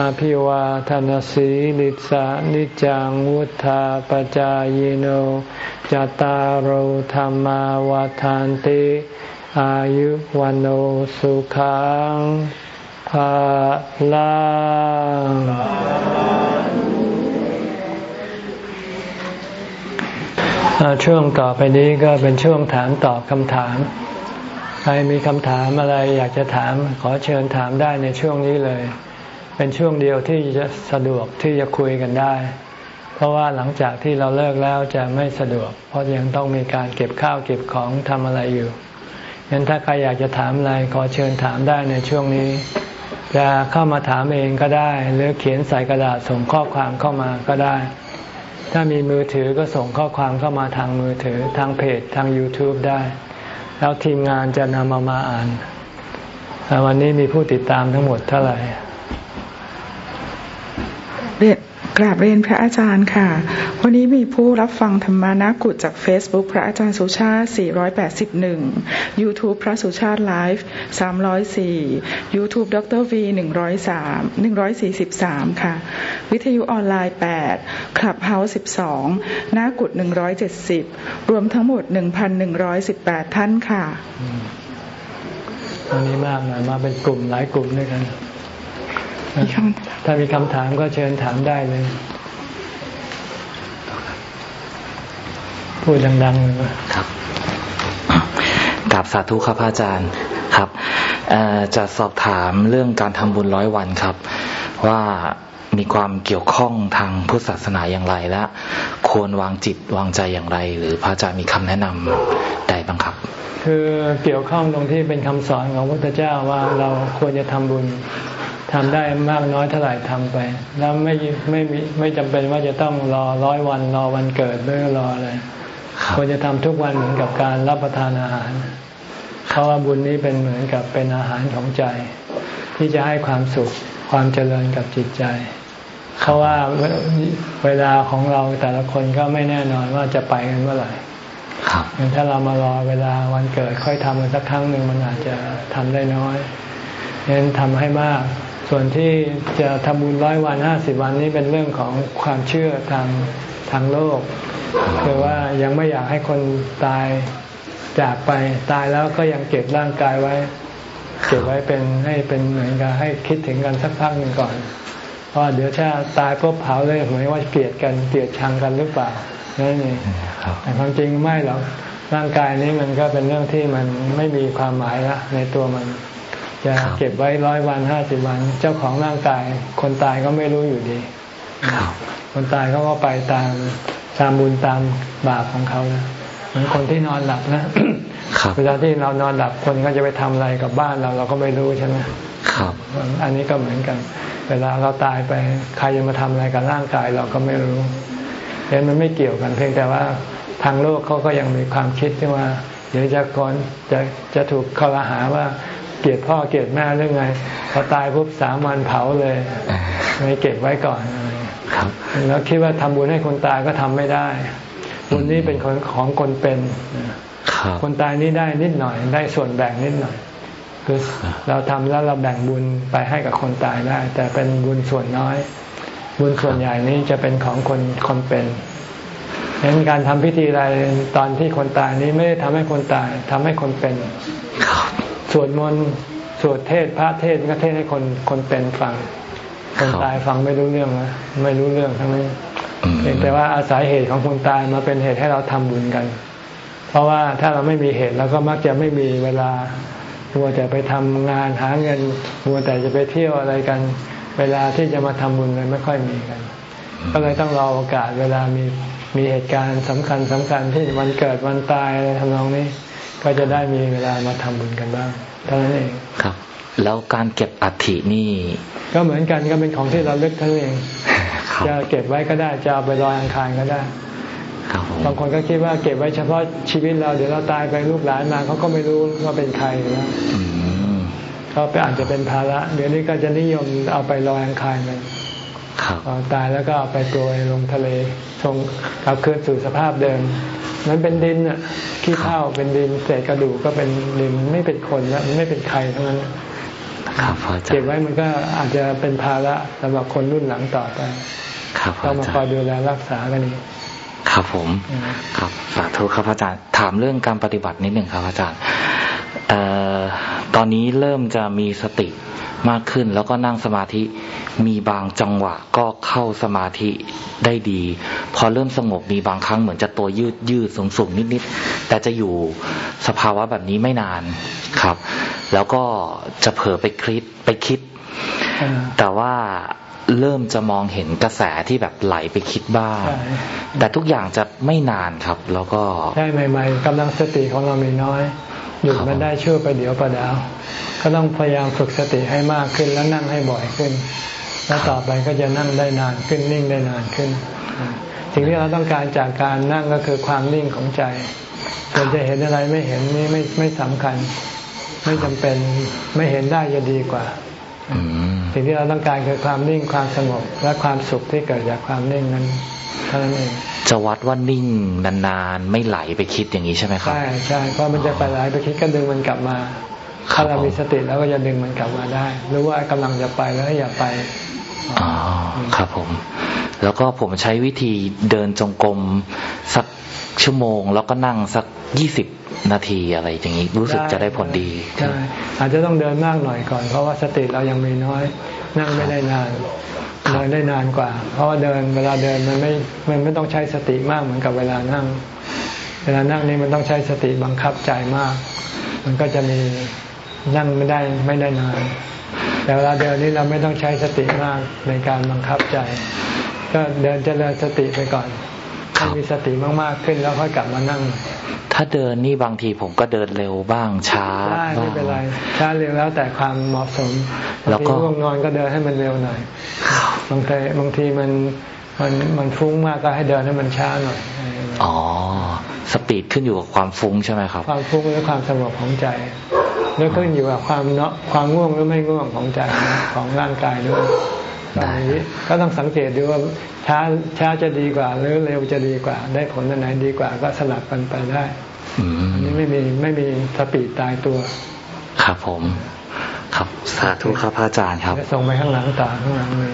อภิวาทนสีลิสานิจังวุธาปจายโนจตารโหธรรมวาทานติอายุวันโอสุขังภาลังช่วงต่อไปนี้ก็เป็นช่วงถามตอบคำถาม ใครมีคำถามอะไรอยากจะถามขอเชิญถามได้ในช่วงนี้เลย เป็นช่วงเดียวที่จะสะดวกที่จะคุยกันได้ เพราะว่าหลังจากที่เราเลิกแล้วจะไม่สะดวก เพราะยังต้องมีการเก็บข้าวเก็บของทำอะไรอยู่งั้นถ้าใครอยากจะถามอะไรขอเชิญถามได้ในช่วงนี้ จะเข้ามาถามเองก็ได้ หรือเขียนใส่กระดาษส่งข้อความเข้ามาก็ได้ ถ้ามีมือถือก็ส่งข้อความเข้ามาทางมือถือทางเพจทาง YouTube ได้ แล้วทีมงานจะนำมามาอ่าน วันนี้มีผู้ติดตามทั้งหมดเท่าไหร่ กราบเรียนพระอาจารย์ค่ะ วันนี้มีผู้รับฟังธรรมานากุฏจาก Facebook พระอาจารย์สุชาติ 481 YouTube พระสุชาติไลฟ์ 304 YouTube ดร V 103 143 ค่ะ วิทยุออนไลน์8คลับเฮาส์12 นากุฏ170 รวมทั้งหมด 1,118 ท่านค่ะวันนี้มากเลยมาเป็นกลุ่มหลายกลุ่มด้วยกัน ถ้ามีคำถามก็เชิญถามได้เลย พูดดังๆเลยครับกับสาธุครับอาจารย์ครับจะสอบถามเรื่องการทำบุญร้อยวันครับ ว่ามีความเกี่ยวข้องทางพุทธศาสนาอย่างไรและควรวางจิตวางใจอย่างไร หรือพระอาจารย์มีคำแนะนำใดบ้างครับ คือเกี่ยวข้องตรงที่เป็นคำสอนของพระพุทธเจ้าว่าเราควรจะทำบุญ ทำได้มากน้อยเท่าไหร่ทำไป แล้วไม่ไม่ไม่ไม่จำเป็นว่าจะต้องรอร้อยวันรอวันเกิดหรือรออะไรควรจะทำทุกวันเหมือนกับการรับประทานอาหารเพราะว่าบุญนี้เป็นเหมือนกับเป็นอาหารของใจ ที่จะให้ความสุขความเจริญกับจิตใจเพราะว่าเวลาของเราแต่ละคนก็ไม่แน่นอนว่าจะไปกันเมื่อไหร่ถ้าเรามารอเวลาวันเกิดค่อยทำกันสักครั้งหนึ่งมันอาจจะทำได้น้อยเน้นทำให้มาก ส่วนที่จะทำบุญร้อยวันห้าสิบวันนี้เป็นเรื่องของความเชื่อทางทางโลกคือว่ายังไม่อยากให้คนตายจากไปตายแล้วก็ยังเก็บร่างกายไว้ เก็บไว้เป็นให้เป็นเหมือนกับให้คิดถึงกันสักพักหนึ่งก่อนเพราะเดี๋ยวถ้าตายปุ๊บเผาเลยเหมือนว่าเกลียดกันเกลียดชังกันหรือเปล่านั่นเองแต่ความจริงไม่หรอกร่างกายนี้มันก็เป็นเรื่องที่มันไม่มีความหมายละในตัวมัน จะเก็บไว้ร้อยวันห้าสิบวัน เจ้าของร่างกาย คนตายก็ไม่รู้อยู่ดีคนตายเขาก็ไปตามตามบุญตามบาปของเขานะเหมือนคนที่นอนหลับนะเวลาที่เรานอนหลับคนก็จะไปทำอะไรกับบ้านเราเราก็ไม่รู้ใช่ไหมครับ อันนี้ก็เหมือนกัน เวลาเราตายไปใครจะมาทำอะไรกับร่างกายเราก็ไม่รู้เห็นมันไม่เกี่ยวกันเพียงแต่ว่าทางโลกเขาก็ยังมีความคิดที่ว่า เดี๋ยวจะก่อนจะจะถูกข้อหาว่า เกลียดพ่อเกลียดแม่เรื่องไงพอตายปุ๊บสามวันเผาเลยไม่เก็บไว้ก่อนแล้วคิดว่าทำบุญให้คนตายก็ทำไม่ได้ บุญนี้เป็นของของคนเป็นคนตายนี่ได้นิดหน่อย ได้ส่วนแบ่งนิดหน่อย คือเราทำแล้วเราแบ่งบุญไปให้กับคนตายได้ แต่เป็นบุญส่วนน้อย บุญส่วนใหญ่นี้จะเป็นของคนคนเป็นดังนั้นการทำพิธีอะไรตอนที่คนตายนี้ไม่ได้ทำให้คนตายทำให้คนเป็น สวดมนต์สวดเทศพระเทศก็เทศให้คนคนเป็นฟังคนตายฟังไม่รู้เรื่องนะไม่รู้เรื่องทั้งนั้นเพียงแต่ว่าอาศัยเหตุของคนตายมาเป็นเหตุให้เราทำบุญกัน เพราะว่าถ้าเราไม่มีเหตุเราก็มักจะไม่มีเวลามัวแต่ไปทำงานหาเงินมัวแต่จะไปเที่ยวอะไรกัน เวลาที่จะมาทำบุญเลยไม่ค่อยมีกัน ก็เลยต้องรอโอกาสเวลามีมีเหตุการณ์สำคัญสำคัญที่วันเกิดวันตายอะไรทำนองนี้ ก็จะได้มีเวลามาทำบุญกันบ้างเท่านั้นเองครับ แล้วการเก็บอัฐินี่ ก็เหมือนกันก็เป็นของที่เราเลือกท่านเองจะเก็บไว้ก็ได้จะเอาไปลอยอังคารก็ได้บางคนก็คิดว่าเก็บไว้เฉพาะชีวิตเราเดี๋ยวเราตายไปลูกหลานมาเขาก็ไม่รู้ว่าเป็นใครนะก็ไปอาจจะเป็นภาระเดี๋ยวนี้ก็จะนิยมเอาไปลอยอังคารกันตายแล้วก็เอาไปโปรยลงทะเลส่งกลับคืนสู่สภาพเดิม นั้นเป็นดินอะขี้เถ้าเป็นดินเศษกระดูกก็เป็นดินไม่เป็นคนแล้วไม่เป็นใครทั้งนั้นเก็บไว้มันก็อาจจะเป็นภาระสำหรับคนรุ่นหลังต่อไปต้องมาคอยดูแลรักษากันนี้ครับผม ครับสาธุครับอาจารย์ถามเรื่องการปฏิบัตินิดหนึ่งครับอาจารย์อตอนนี้เริ่มจะมีสติ มากขึ้น แล้วก็นั่งสมาธิมีบางจังหวะก็เข้าสมาธิได้ดี พอเริ่มสงบมีบางครั้งเหมือนจะตัวยืดยืดสูงสูงนิดนิดแต่จะอยู่สภาวะแบบนี้ไม่นานครับ แล้วก็จะเผลอไปคิดไปคิด แต่ว่าเริ่มจะมองเห็นกระแสที่แบบไหลไปคิดบ้าง แต่ทุกอย่างจะไม่นานครับ แล้วก็ใช่ใหม่ ๆกำลังสติของเรามีน้อย หยุดมันได้ชั่วไปเดี๋ยวประดาว ก็ต้องพยายามฝึกสติให้มากขึ้นแล้วนั่งให้บ่อยขึ้น แล้วต่อไปก็จะนั่งได้นานขึ้นนิ่งได้นานขึ้น สิ่งที่เราต้องการจากการนั่งก็คือความนิ่งของใจส่วนจะเห็นอะไรไม่เห็นนี่ไม่ไม่สำคัญ ไม่จำเป็นไม่เห็นได้จะดีกว่าสิ่งที่เราต้องการคือความนิ่งความสงบและความสุขที่เกิดจากความนิ่งนั้น เท่านั้นเองจะวัดว่านิ่งนานๆไม่ไหลไปคิดอย่างนี้ใช่ไหมครับใช่ใช่เพราะมันจะไปไหลไปคิดก็ดึงมันกลับมาถ้าเรามีสติแล้วก็จะดึงมันกลับมาได้หรือว่ากำลังจะไปแล้วอย่าไปอ๋อครับผม แล้วก็ผมใช้วิธีเดินจงกรมสักชั่วโมง แล้วก็นั่งสักยี่สิบนาทีอะไรอย่างนี้รู้สึกจะได้ผลดีใช่อาจจะต้องเดินมากหน่อยก่อน เพราะว่าสติเรายังมีน้อย นั่งไม่ได้นาน เดินได้นานกว่า เพราะว่าเดินเวลาเดินมันไม่มันไม่ต้องใช้สติมากเหมือนกับเวลานั่ง เวลานั่งนี่มันต้องใช้สติบังคับใจมาก มันก็จะมีนั่งไม่ได้ไม่ได้นาน แต่เวลาเดินนี่เราไม่ต้องใช้สติมากในการบังคับใจ ก็เดินเจริญสติไปก่อน ให้มีสติมากๆขึ้นแล้วค่อยกลับมานั่ง ถ้าเดินนี่บางทีผมก็เดินเร็วบ้างช้าได้ไม่เป็นไรช้าเร็วแล้วแต่ความเหมาะสมแล้วก็ง่วงนอนก็เดินให้มันเร็วหน่อยบางทีบางทีมันมันมันฟุ้งมากก็ให้เดินให้มันช้าหน่อยอ๋อ speed ขึ้นอยู่กับความฟุ้งใช่ไหมครับ ความฟุ้งและความสงบของใจแล้วขึ้นอยู่กับความเนาะความง่วงหรือไม่ง่วงของใจของร่างกายด้วย ตอนนี้ก็ต้องสังเกตดูว่าช้าช้าจะดีกว่า หรือเร็วจะดีกว่า ได้ผลอันไหนดีกว่า ก็สลับกันไปได้อันนี้ไม่มีไม่มี speed ตายตัว ครับผม ครับสาธุครับพระอาจารย์ครับส่งไปข้างหลังตาข้างหลังเลย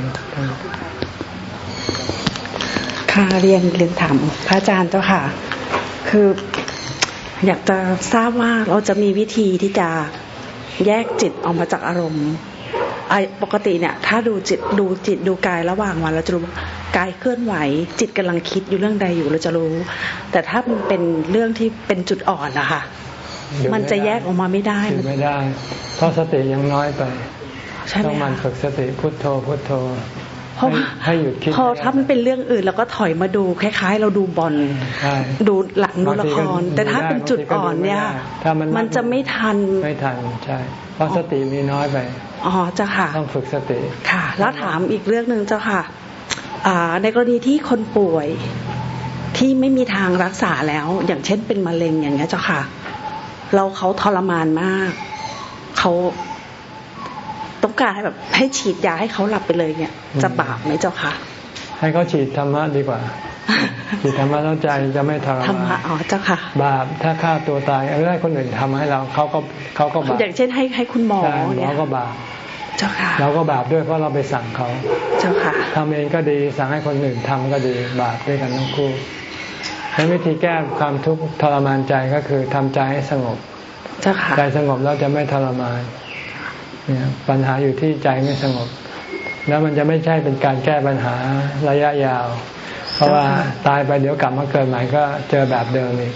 ค่ะเรียนเรียนถามพระอาจารย์เจ้าค่ะ คืออยากจะทราบว่าเราจะมีวิธีที่จะแยกจิตออกมาจากอารมณ์ ปกติเนี่ยถ้าดูจิตดูจิตดูกายระหว่างวันเราจะรู้กายเคลื่อนไหว จิตกำลังคิดอยู่เรื่องใดอยู่เราจะรู้ แต่ถ้ามันเป็นเรื่องที่เป็นจุดอ่อนนะคะมันจะแยกออกมาไม่ได้ไม่ได้ เพราะสติยังน้อยไปต้องมันฝึกสติพุทโธพุทโธ เพราะให้หยุดคิดพอถ้ามันเป็นเรื่องอื่นเราก็ถอยมาดูคล้าย ๆ เราดูบอลดูหลังดูละคร แต่ถ้าเป็นจุดอ่อนเนี่ยมันจะไม่ทันไม่ทันใช่เพราะสติมีน้อยไปอ๋อเจ้าค่ะต้องฝึกสติค่ะ แล้วถามอีกเรื่องหนึ่งเจ้าค่ะในกรณีที่คนป่วยที่ไม่มีทางรักษาแล้ว อย่างเช่นเป็นมะเร็งอย่างเงี้ยเจ้าค่ะ เราเขาทรมานมากเขา ต้องการให้แบบให้ฉีดยาให้เขาหลับไปเลยเนี่ย จะบาปไหมเจ้าค่ะให้เขาฉีดธรรมะดีกว่า ฉีดธรรมะแล้วใจจะไม่ทรมานธรรมะอ๋อเจ้าค่ะ บาปถ้าฆ่าตัวตายเอาได้คนอื่นทำให้เราเขาก็เขาก็บาปอย่างเช่นให้ให้คุณหมอเนี่ยเขาก็บาปเจ้าค่ะเราก็บาปด้วยเพราะเราไปสั่งเขา เจ้าค่ะทำเองก็ดีสั่งให้คนอื่นทำก็ดีบาปด้วยกันทั้งคู่แล้ววิธีแก้ความทุกข์ทรมานใจก็คือทำใจให้สงบ เจ้าค่ะ ใจสงบแล้วจะไม่ทรมานเนี่ย ปัญหาอยู่ที่ใจไม่สงบ แล้วมันจะไม่ใช่เป็นการแก้ปัญหาระยะยาว เพราะว่าตายไปเดี๋ยวกลับมาเกิดใหม่ก็เจอแบบเดิมอีก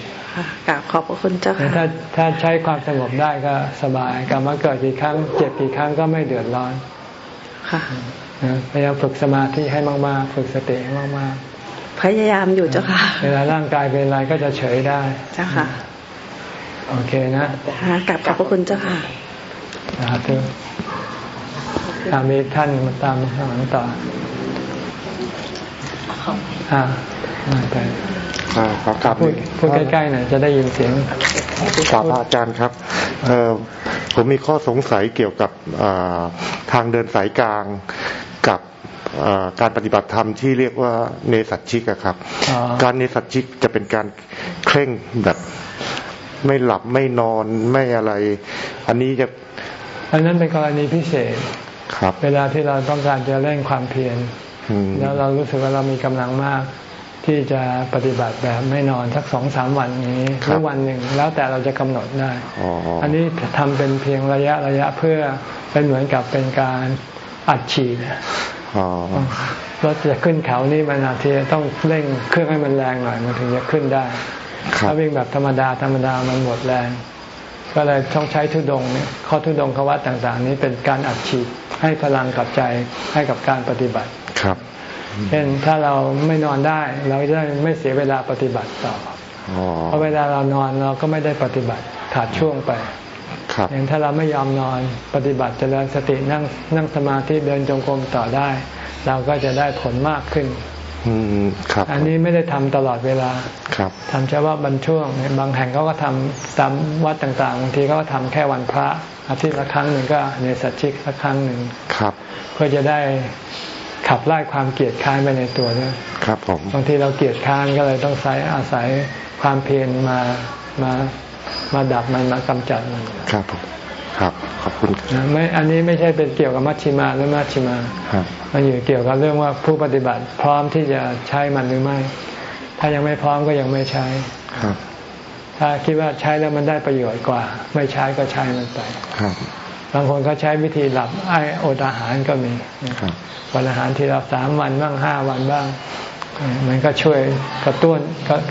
กราบขอบพระคุณเจ้าค่ะถ้าถ้าใช้ความสงบได้ก็สบายกลับมาเกิดกี่ครั้งเจ็บกี่ครั้งก็ไม่เดือดร้อนค่ะพยายามฝึกสมาธิให้มากๆ ฝึกสติให้มากๆ พยายามอยู่เจ้าค่ะ เวลาร่างกายเป็นอะไรก็จะเฉยได้ เจ้าค่ะ โอเคนะกลับขอบพระคุณเจ้าค่ะ สาธุตามมีท่านมาตามข้างหลังต่ออ่าไปครับครับพูดพูดใกล้ๆหน่อยจะได้ยินเสียงกราบอาจารย์ครับเออผมมีข้อสงสัยเกี่ยวกับทางเดินสายกลางกับการปฏิบัติธรรมที่เรียกว่าเนสัตชิกครับ การเนสัตชิกจะเป็นการเคร่งแบบไม่หลับไม่นอนไม่อะไร อันนี้จะ อันนั้นเป็นกรณีพิเศษครับ เวลาที่เราต้องการจะเร่งความเพียรแล้วเรารู้สึกว่าเรามีกำลังมากที่จะปฏิบัติแบบไม่นอนสักสองสามวันนี้หรือวันหนึ่งแล้วแต่เราจะกำหนดได้อันนี้ทำเป็นเพียงระยะระยะเพื่อเป็นเหมือนกับเป็นการอัดฉีดรถจะขึ้นเขานี่มันอาจจะต้องเร่งเครื่องให้มันแรงหน่อยมันถึงจะขึ้นได้ถ้าวิ่งแบบธรรมดาธรรมดามันหมดแรง ก็เลยต้องใช้ทุดงเนี่ยข้อทุดงควัตต่างๆ นี้เป็นการอัดฉีดให้พลังกับใจให้กับการปฏิบัติครับเช่นถ้าเราไม่นอนได้ เราจะไม่เสียเวลาปฏิบัติต่อเพราะเวลาเรานอนเราก็ไม่ได้ปฏิบัติขาดช่วงไปอย่างถ้าเราไม่ยอมนอนปฏิบัติเจริญสตินั่งนั่งสมาธิเดินจงกรมต่อได้ เราก็จะได้ผลมากขึ้น ครับ อันนี้ไม่ได้ทำตลอดเวลาครับทำเฉพาะบางช่วงบางแห่งเขาก็ทำตามวัดต่างๆบางทีเขาก็ทำแค่วันพระอาทิตย์ละครั้งหนึ่งก็ในสัจจิกละครั้งหนึ่งครับ เพื่อจะได้ขับไล่ความเกลียดค้านไปในตัวด้วยครับผมบางทีเราเกลียดค้านก็เลยต้องใช้อาศัยความเพียรมามามาดับมันมากำจัดมันครับผมครับข อบคุณไม่อันนี้ไม่ใช่เป็นเกี่ยวกับมัชชิมาหรือมัชชิมาครับมันอยู่เกี่ยวกับเรื่องว่าผู้ปฏิบัติพร้อมที่จะใช้มันหรือไม่ ถ้ายังไม่พร้อมก็ยังไม่ใช้ครับ ถ้าคิดว่าใช้แล้วมันได้ประโยชน์กว่า ไม่ใช้ก็ใช้มันไปครับบางคนเขาใช้วิธีหลับไออดอาหารก็มีครับวันอาหารที่เราสามวันบ้างห้าวันบ้าง มันก็ช่วยกระตุ้น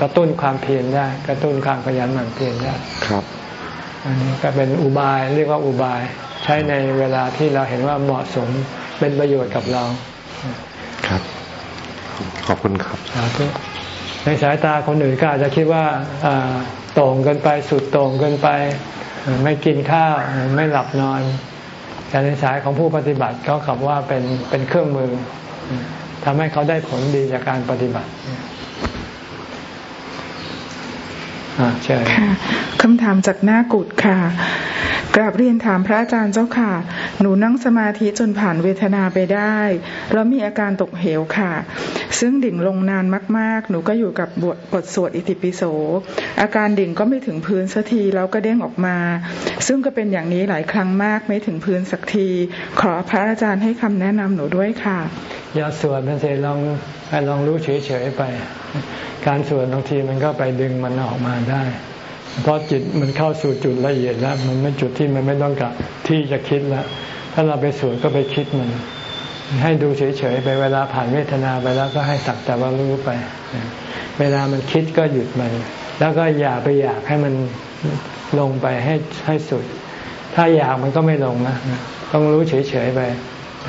กระตุ้นความเพียรได้ กระตุ้นความขยันหมั่นเพียรได้ครับ อันนี้ก็เป็นอุบายเรียกว่าอุบาย ใช้ในเวลาที่เราเห็นว่าเหมาะสมเป็นประโยชน์กับเรา ครับ ขอบคุณครับในสายตาคนอื่นก็อาจจะคิดว่าโต่งเกินไปสุดโต่งเกินไป ไม่กินข้าวไม่หลับนอน แต่ในสายของผู้ปฏิบัติเขาขับว่าเป็นเป็นเครื่องมือทำให้เขาได้ผลดีจากการปฏิบัติ ใช่คำถามจากหน้ากุดค่ะ กราบเรียนถามพระอาจารย์เจ้าค่ะ หนูนั่งสมาธิจนผ่านเวทนาไปได้แล้วมีอาการตกเหวค่ะ ซึ่งดิ่งลงนานมาก ๆ หนูก็อยู่กับบทบทสวดอิติปิโส อาการดิ่งก็ไม่ถึงพื้นสักทีแล้วก็เด้งออกมา ซึ่งก็เป็นอย่างนี้หลายครั้งมากไม่ถึงพื้นสักที ขอพระอาจารย์ให้คำแนะนำหนูด้วยค่ะอย่าสวดมันเสลองลองรู้เฉยๆไป การสวดบางทีมันก็ไปดึงมันออกมาได้ เพราะจิตมันเข้าสู่จุดละเอียดแล้ว มันไม่จุดที่มันไม่ต้องกับที่จะคิดแล้ว ถ้าเราไปสวดก็ไปคิดมัน ให้ดูเฉยๆไปเวลาผ่านเวทนาไปแล้วก็ให้สักแต่ว่ารู้ไป เวลามันคิดก็หยุดมัน แล้วก็อย่าไปอยากให้มันลงไปให้ให้สุด ถ้าอยากมันก็ไม่ลงนะต้องรู้เฉยๆไป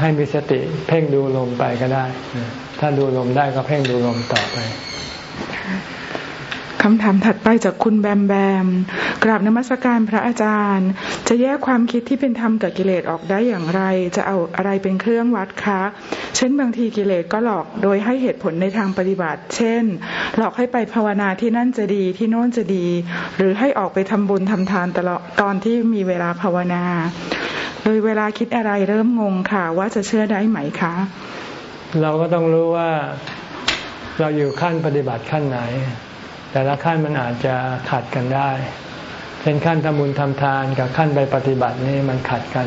ให้มีสติเพ่งดูลมไปก็ได้ ถ้าดูลมได้ก็เพ่งดูลมต่อไป คำถามถัดไปจากคุณแบมแบม กราบนมัสการพระอาจารย์ จะแยกความคิดที่เป็นธรรมกับกิเลสออกได้อย่างไร จะเอาอะไรเป็นเครื่องวัดคะ เช่นบางทีกิเลสก็หลอกโดยให้เหตุผลในทางปฏิบัติ เช่น หลอกให้ไปภาวนาที่นั่นจะดีที่โน้นจะดี หรือให้ออกไปทำบุญทำทานตลอดตอนที่มีเวลาภาวนา โดยเวลาคิดอะไรเริ่มงงค่ะ ว่าจะเชื่อได้ไหมคะ เราก็ต้องรู้ว่าเราอยู่ขั้นปฏิบัติขั้นไหน แต่ละขั้นมันอาจจะขัดกันได้ เช่นขั้นทำบุญทำทานกับขั้นไปปฏิบัตินี่มันขัดกัน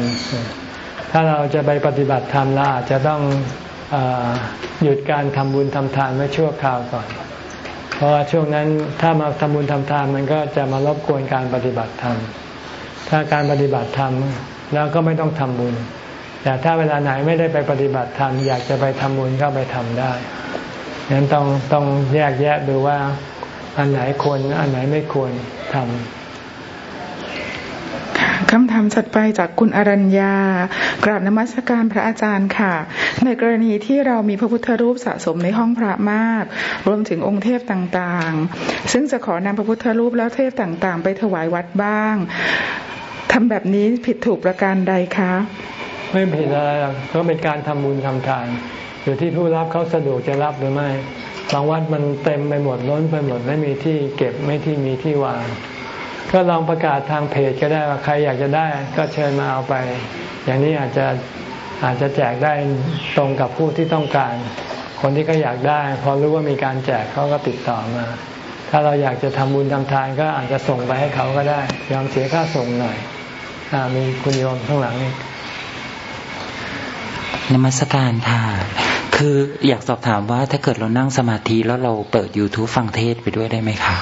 ถ้าเราจะไปปฏิบัติธรรมเราอาจจะต้องอหยุดการทำบุญทำทานไว้ชั่วคราวก่อน เพราะว่าช่วงนั้นถ้ามาทำบุญทำทานมันก็จะมารบกวนการปฏิบัติธรรม ถ้าการปฏิบัติธรรมแล้วก็ไม่ต้องทำบุญ แต่ถ้าเวลาไหนไม่ได้ไปปฏิบัติธรรมอยากจะไปทำบุญก็ไปทำได้ฉะนั้นต้องต้องแยกแยะดูว่า อันไหนควรอันไหนไม่ควรทำคำถามจัดไปจากคุณอรัญญากราบนมัสการพระอาจารย์ค่ะ ในกรณีที่เรามีพระพุทธรูปสะสมในห้องพระมาก รวมถึงองค์เทพต่างๆ ซึ่งจะขอนำพระพุทธรูปแล้วเทพต่างๆ ไปถวายวัดบ้างทำแบบนี้ผิดถูกประการใดคะไม่ผิดอะไรหรอกก็เป็นการทำบุญทำทานอยู่ที่ผู้รับเขาสะดวกจะรับหรือไม่ บางวัดมันเต็มไปหมดล้นไปหมดไม่มีที่เก็บไม่ที่มีที่วาง ก็ลองประกาศทางเพจก็ได้ว่าใครอยากจะได้ก็เชิญมาเอาไป อย่างนี้อาจจะอาจจะแจกได้ตรงกับผู้ที่ต้องการ คนที่เขาอยากได้ พอรู้ว่ามีการแจกเขาก็ติดต่อมา ถ้าเราอยากจะทำบุญทำทานก็อาจจะส่งไปให้เขาก็ได้ ยอมเสียค่าส่งหน่อยอมีคุณโยมข้างหลังนี่นมัสการค่ะ คืออยากสอบถามว่าถ้าเกิดเรานั่งสมาธิแล้วเราเปิด YouTube ฟังเทศไปด้วยได้ไหมคะ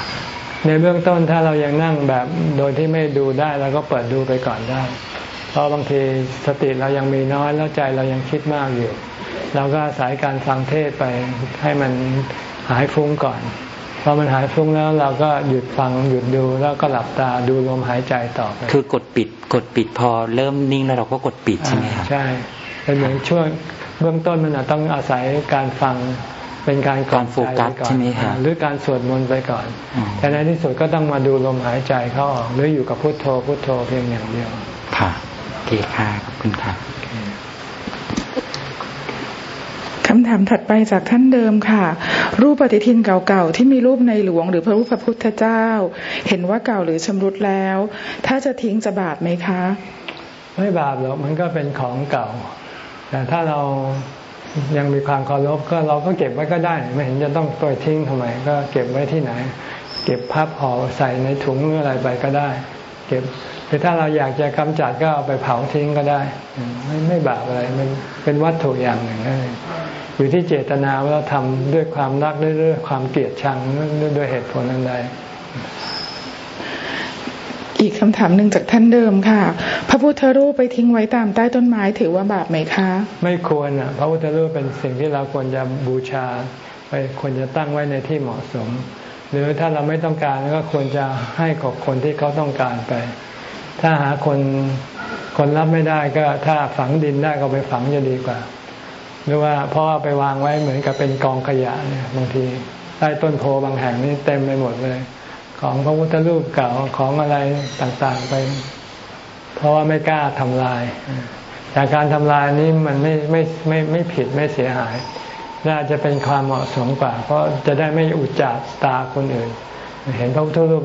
ในเบื้องต้นถ้าเรายังนั่งแบบโดยที่ไม่ดูได้เราก็เปิดดูไปก่อนได้ เพราะบางทีสติเรายังมีน้อยแล้วใจเรายังคิดมากอยู่ เราก็อาศัยการฟังเทศไปให้มันหายฟุ้งก่อนพอมันหายฟุ้งแล้วเราก็หยุดฟังหยุดดูแล้วก็หลับตาดูลมหายใจต่อไปคือกดปิดกดปิดพอเริ่มนิ่งแล้วเราก็กดปิดใช่ไหมครับใช่เป็นเหมือนช่วง เบื้องต้นมันต้องอาศัยการฟังเป็นการการโฟกัสใช่ไหมครับหรือการสวดมนต์ไปก่อน แต่ในที่สุดก็ต้องมาดูลมหายใจเข้าออกหรืออยู่กับพุทโธพุทโธเพียงอย่างเดียว ค่ะโอเคค่ะขอบคุณค่ะคำถามถัดไปจากท่านเดิมค่ะ รูปปฏิทินเก่าๆที่มีรูปในหลวงหรือพระรูปพระพุทธเจ้า เห็นว่าเก่าหรือชำรุดแล้ว ถ้าจะทิ้งจะบาปไหมคะ ไม่บาปหรอกมันก็เป็นของเก่า แต่ถ้าเรายังมีความเคารพก็เราก็เก็บไว้ก็ได้ ไม่เห็นจะต้องปล่อยทิ้งทำไม ก็เก็บไว้ที่ไหน เก็บพับห่อใส่ในถุงหรืออะไรไปก็ได้ เก็บหรือถ้าเราอยากจะกำจัดก็เอาไปเผาทิ้งก็ได้ ไม่ไม่บาปอะไรมันเป็นวัตถุอย่างหนึ่งนั่นเองอยู่ที่เจตนาว่าเราทำด้วยความรักด้วยความเกลียดชังด้วยเหตุผลอันใด อีกคำถามหนึ่งจากท่านเดิมค่ะ พระพุทธรูปไปทิ้งไว้ตามใต้ต้นไม้ถือว่าบาปไหมคะ ไม่ควรอะพระพุทธรูปเป็นสิ่งที่เราควรจะบูชา ไปควรจะตั้งไว้ในที่เหมาะสม หรือถ้าเราไม่ต้องการก็ควรจะให้กับคนที่เขาต้องการไป ถ้าหาคนคนรับไม่ได้ก็ถ้าฝังดินได้ก็ไปฝังจะดีกว่า หรือว่าเพราะว่าไปวางไว้เหมือนกับเป็นกองขยะเนี่ยบางทีใต้ต้นโพบางแห่งนี่เต็มไปหมดเลย ของพระพุทธรูปเก่าของอะไรต่างๆไป เพราะว่าไม่กล้าทำลาย แต่การทำลายนี้มันไม่ไม่ไม่ไม่ผิดไม่เสียหาย น่าจะเป็นความเหมาะสมกว่า เพราะจะได้ไม่อุจจาตาคนอื่น เห็นพระพุทธรูป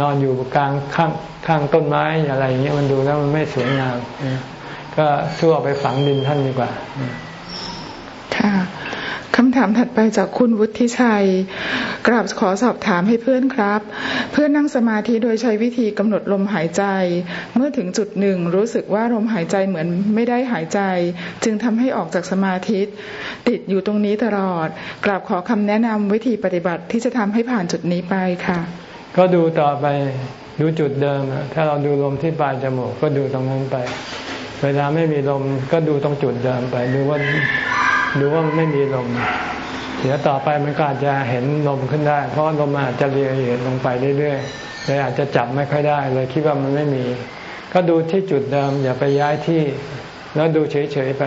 นอนอยู่กลางข้างข้างต้นไม้อะไรอย่างเงี้ยมันดูแล้วมันไม่สวยงามก็ชั่วไปฝังดินท่านดีกว่า ค่ะ คำถามถัดไปจากคุณวุฒิชัย กราบขอสอบถามให้เพื่อนครับ เพื่อนนั่งสมาธิโดยใช้วิธีกำหนดลมหายใจ เมื่อถึงจุดหนึ่งรู้สึกว่าลมหายใจเหมือนไม่ได้หายใจ จึงทำให้ออกจากสมาธิติดอยู่ตรงนี้ตลอด กราบขอคำแนะนำวิธีปฏิบัติที่จะทำให้ผ่านจุดนี้ไปค่ะ ก็ดูต่อไปดูจุดเดิม ถ้าเราดูลมที่ปลายจมูกก็ดูตรงนั้นไป เวลาไม่มีลมก็ดูตรงจุดเดิมไป ดูว่า ดูว่ามันไม่มีลมเดี๋ยวต่อไปมันก็อาจจะเห็นลมขึ้นได้ เพราะลมอาจจะเรียเอียดลงไปเรื่อยๆเลยอาจจะจับไม่ค่อยได้ เลยคิดว่ามันไม่มี ก็ดูที่จุดเดิมอย่าไปย้ายที่ แล้วดูเฉยๆไป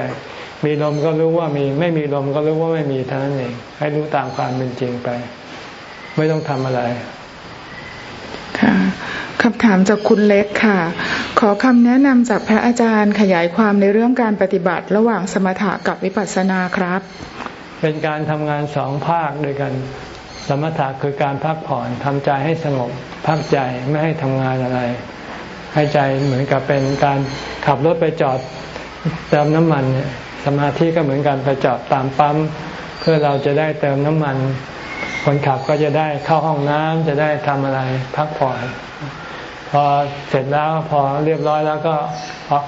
มีลมก็รู้ว่ามี ไม่มีลมก็รู้ว่าไม่มีเท่านั้นเองให้รู้ตามความเป็นจริงไป ไม่ต้องทำอะไรค่ะคำถามจากคุณเล็กค่ะ ขอคำแนะนำจากพระอาจารย์ขยายความในเรื่องการปฏิบัติระหว่างสมถะกับวิปัสสนาครับ เป็นการทำงานสองภาคด้วยกัน สมถะคือการพักผ่อนทำใจให้สงบพักใจไม่ให้ทำงานอะไร ให้ใจเหมือนกับเป็นการขับรถไปจอดเติมน้ำมัน สมาธิก็เหมือนกันไปจอดตามปั๊ม เพื่อเราจะได้เติมน้ำมัน คนขับก็จะได้เข้าห้องน้ำจะได้ทำอะไรพักผ่อน อเสร็จแล้วพอเรียบร้อยแล้วก็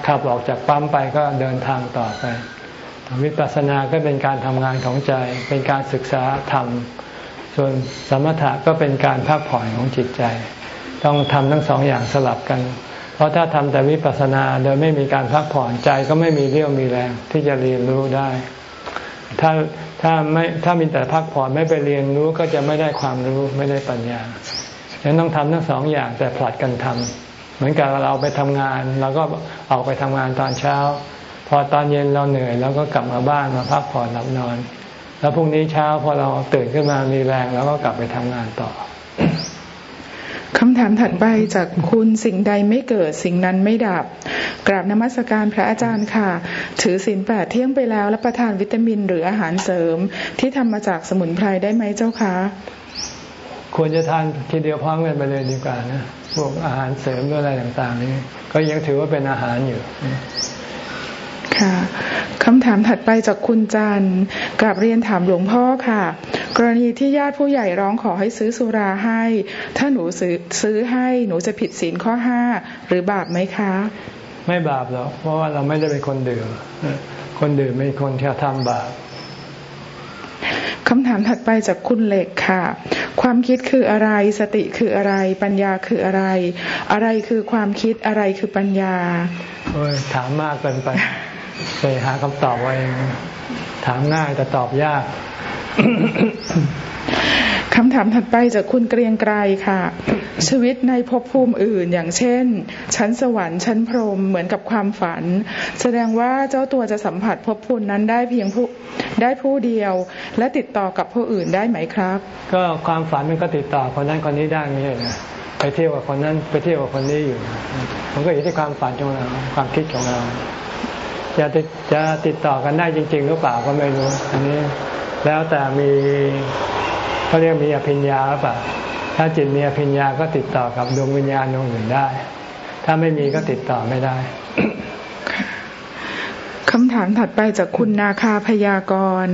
ขับออกจากปั๊มไปก็เดินทางต่อไปวิปัสสนาก็เป็นการทำงานของใจ เป็นการศึกษาธรรม ส่วนสมถะก็เป็นการพักผ่อนของจิตใจ ต้องทำทั้งสองอย่างสลับกัน เพราะถ้าทำแต่วิปัสสนาโดยไม่มีการพักผ่อนใจก็ไม่มีเรี่ยวมีแรงที่จะเรียนรู้ได้ ถ้าถ้าไม่ถ้ามีแต่พักผ่อนไม่ไปเรียนรู้ก็จะไม่ได้ความรู้ไม่ได้ปัญญา ฉะนั้นต้องทำทั้งสองอย่างแต่ผลัดกันทำเหมือนกับเราไปทำงานเราก็ออกไปทำงานตอนเช้า พอตอนเย็นเราเหนื่อยเราก็กลับมาบ้านมาพักผ่อนหลับนอน แล้วพรุ่งนี้เช้าพอเราตื่นขึ้นมามีแรงเราก็กลับไปทำงานต่อคำถามถัดไปจากคุณสิ่งใดไม่เกิดสิ่งนั้นไม่ดับ กราบนมัสการพระอาจารย์ค่ะ ถือศีลแปดเที่ยงไปแล้วและประทานวิตามินหรืออาหารเสริม ที่ทำมาจากสมุนไพรได้ไหมเจ้าคะ ควรจะทานทีเดียวพร้อมกันไปเลยดีกว่านะพวกอาหารเสริมหรืออะไรต่าง ๆ นี่ก็ยังถือว่าเป็นอาหารอยู่ค่ะคำถามถัดไปจากคุณจันกลับเรียนถามหลวงพ่อค่ะ กรณีที่ญาติผู้ใหญ่ร้องขอให้ซื้อสุราให้ ถ้าหนูซื้อซื้อให้หนูจะผิดศีลข้อห้าหรือบาปไหมคะ ไม่บาปหรอกเพราะว่าเราไม่ได้เป็นคนดื่มคนดื่มเป็นคนที่ทำบาป คำถามถัดไปจากคุณเหล็กค่ะ ความคิดคืออะไร สติคืออะไร ปัญญาคืออะไร อะไรคือความคิด อะไรคือปัญญาโอ้ยถามมากเกินไป ไปหาคำตอบไว้ถามง่ายแต่ตอบยาก คำถามถัดไปจากคุณเกรียงไกรค่ะ ชีวิตในภพภูมิอื่น อย่างเช่น ชั้นสวรรค์ชั้นพรหมเหมือนกับความฝัน แสดงว่าเจ้าตัวจะสัมผัสภพภูมินั้นได้เพียงผู้ได้ผู้เดียว และติดต่อกับผู้อื่นได้ไหมครับ ก็ความฝันมันก็ติดต่อคนนั้นคนนี้ได้ไม่ใช่ไหมไปเที่ยวกับคนนั้นไปเที่ยวกับคนนี้อยู่ มันก็อยู่ที่ความฝันของเราความคิดของเราจะติดจะติดต่อกันได้จริง ๆ หรือเปล่าก็ไม่รู้ อันนี้แล้วแต่มี เขาเรียกมีอภิญญาหรือเปล่าถ้าจิตมีอภิญญาก็ติดต่อกับดวงวิญญาณดวงอื่นได้ ถ้าไม่มีก็ติดต่อไม่ได้คำถามถัดไปจากคุณนาคาพยากร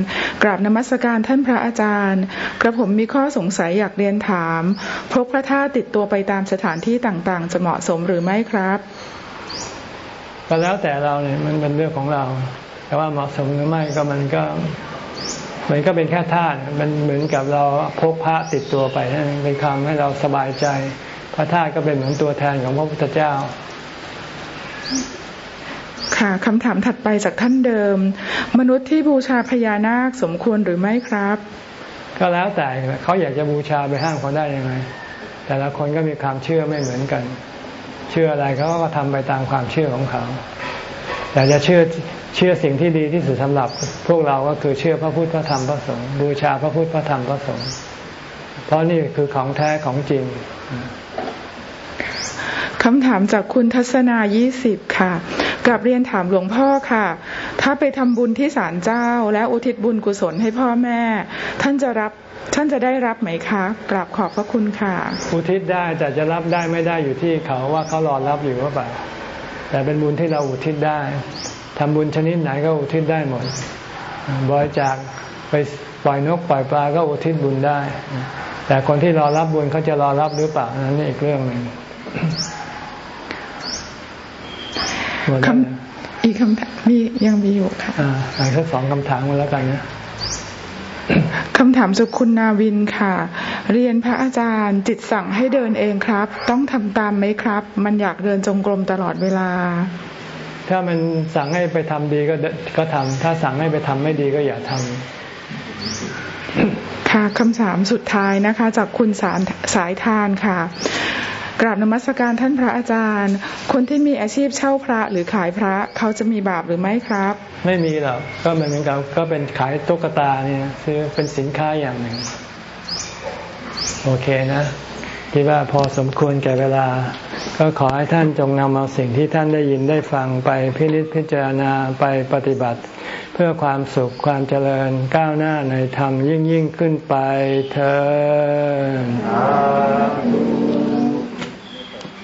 กราบนมัสการท่านพระอาจารย์ กระผมมีข้อสงสัยอยากเรียนถามพกพระธาตุติดตัวไปตามสถานที่ต่างๆ จะเหมาะสมหรือไม่ครับ ก็แล้วแต่เราเนี่ยมันเป็นเรื่องของเรา แต่ว่าเหมาะสมหรือไม่ก็มันก็ มันก็เป็นแค่ธาตุมันเหมือนกับเราพกพระติดตัวไปนั่นเป็นคำให้เราสบายใจ พระธาตุก็เป็นเหมือนตัวแทนของพระพุทธเจ้า ค่ะคำถามถัดไปจากท่านเดิม มนุษย์ที่บูชาพญานาคสมควรหรือไม่ครับ ก็แล้วแต่เขาอยากจะบูชาไปห้ามเขาได้ยังไง แต่ละคนก็มีความเชื่อไม่เหมือนกัน เชื่ออะไรเขาก็ทำไปตามความเชื่อของเขาแต่จะเชื่อ เชื่อสิ่งที่ดีที่สุดสำหรับ พวกเราก็คือเชื่อพระพุทธพระธรรมพระสงฆ์บูชาพระพุทธพระธรรมพระสงฆ์เพราะนี่คือของแท้ของจริงคำถามจากคุณทัศนายี่สิบค่ะกับเรียนถามหลวงพ่อค่ะ ถ้าไปทำบุญที่ศาลเจ้า และอุทิศบุญกุศลให้พ่อแม่ ท่านจะรับท่านจะได้รับไหมคะกราบขอบพระคุณค่ะ อุทิศได้แต่จะรับได้ไม่ได้อยู่ที่เขาว่าเขารอรับอยู่หรือเปล่าแต่เป็นบุญที่เราอุทิศได้ ทำบุญชนิดไหนก็อุทิศได้หมด บริจาคไปปล่อยนกปล่อยปลาก็อุทิศบุญได้ แต่คนที่รอรับบุญเขาจะรอรับหรือเปล่านั้นอีกเรื่องหนึ่งคำอีกคำถามมียังมีอยู่ค่ะอ่าอีกสองคำถามมาแล้วกันนะคำถามจากคุณนาวินค่ะ เรียนพระอาจารย์จิตสั่งให้เดินเองครับ ต้องทำตามไหมครับ มันอยากเดินจงกรมตลอดเวลา ถ้ามันสั่งให้ไปทำดีก็ก็ทำถ้าสั่งให้ไปทำไม่ดีก็อย่าทำค่ะคำถามสุดท้ายนะคะ จากคุณสารสายทานค่ะกราบนมัสการท่านพระอาจารย์ คนที่มีอาชีพเช่าพระหรือขายพระเขาจะมีบาปหรือไม่ครับ ไม่มีหรอกก็เหมือนกับก็เป็นขายตุ๊กตาเนี่ยคือเป็นสินค้าอย่างหนึ่ง โอเคนะ คิดว่าพอสมควรแก่เวลา ก็ขอให้ท่านจงนำเอาสิ่งที่ท่านได้ยินได้ฟังไปพินิจพิจารณาไปปฏิบัติ เพื่อความสุขความเจริญก้าวหน้าในธรรมยิ่งยิ่งขึ้นไปเธอ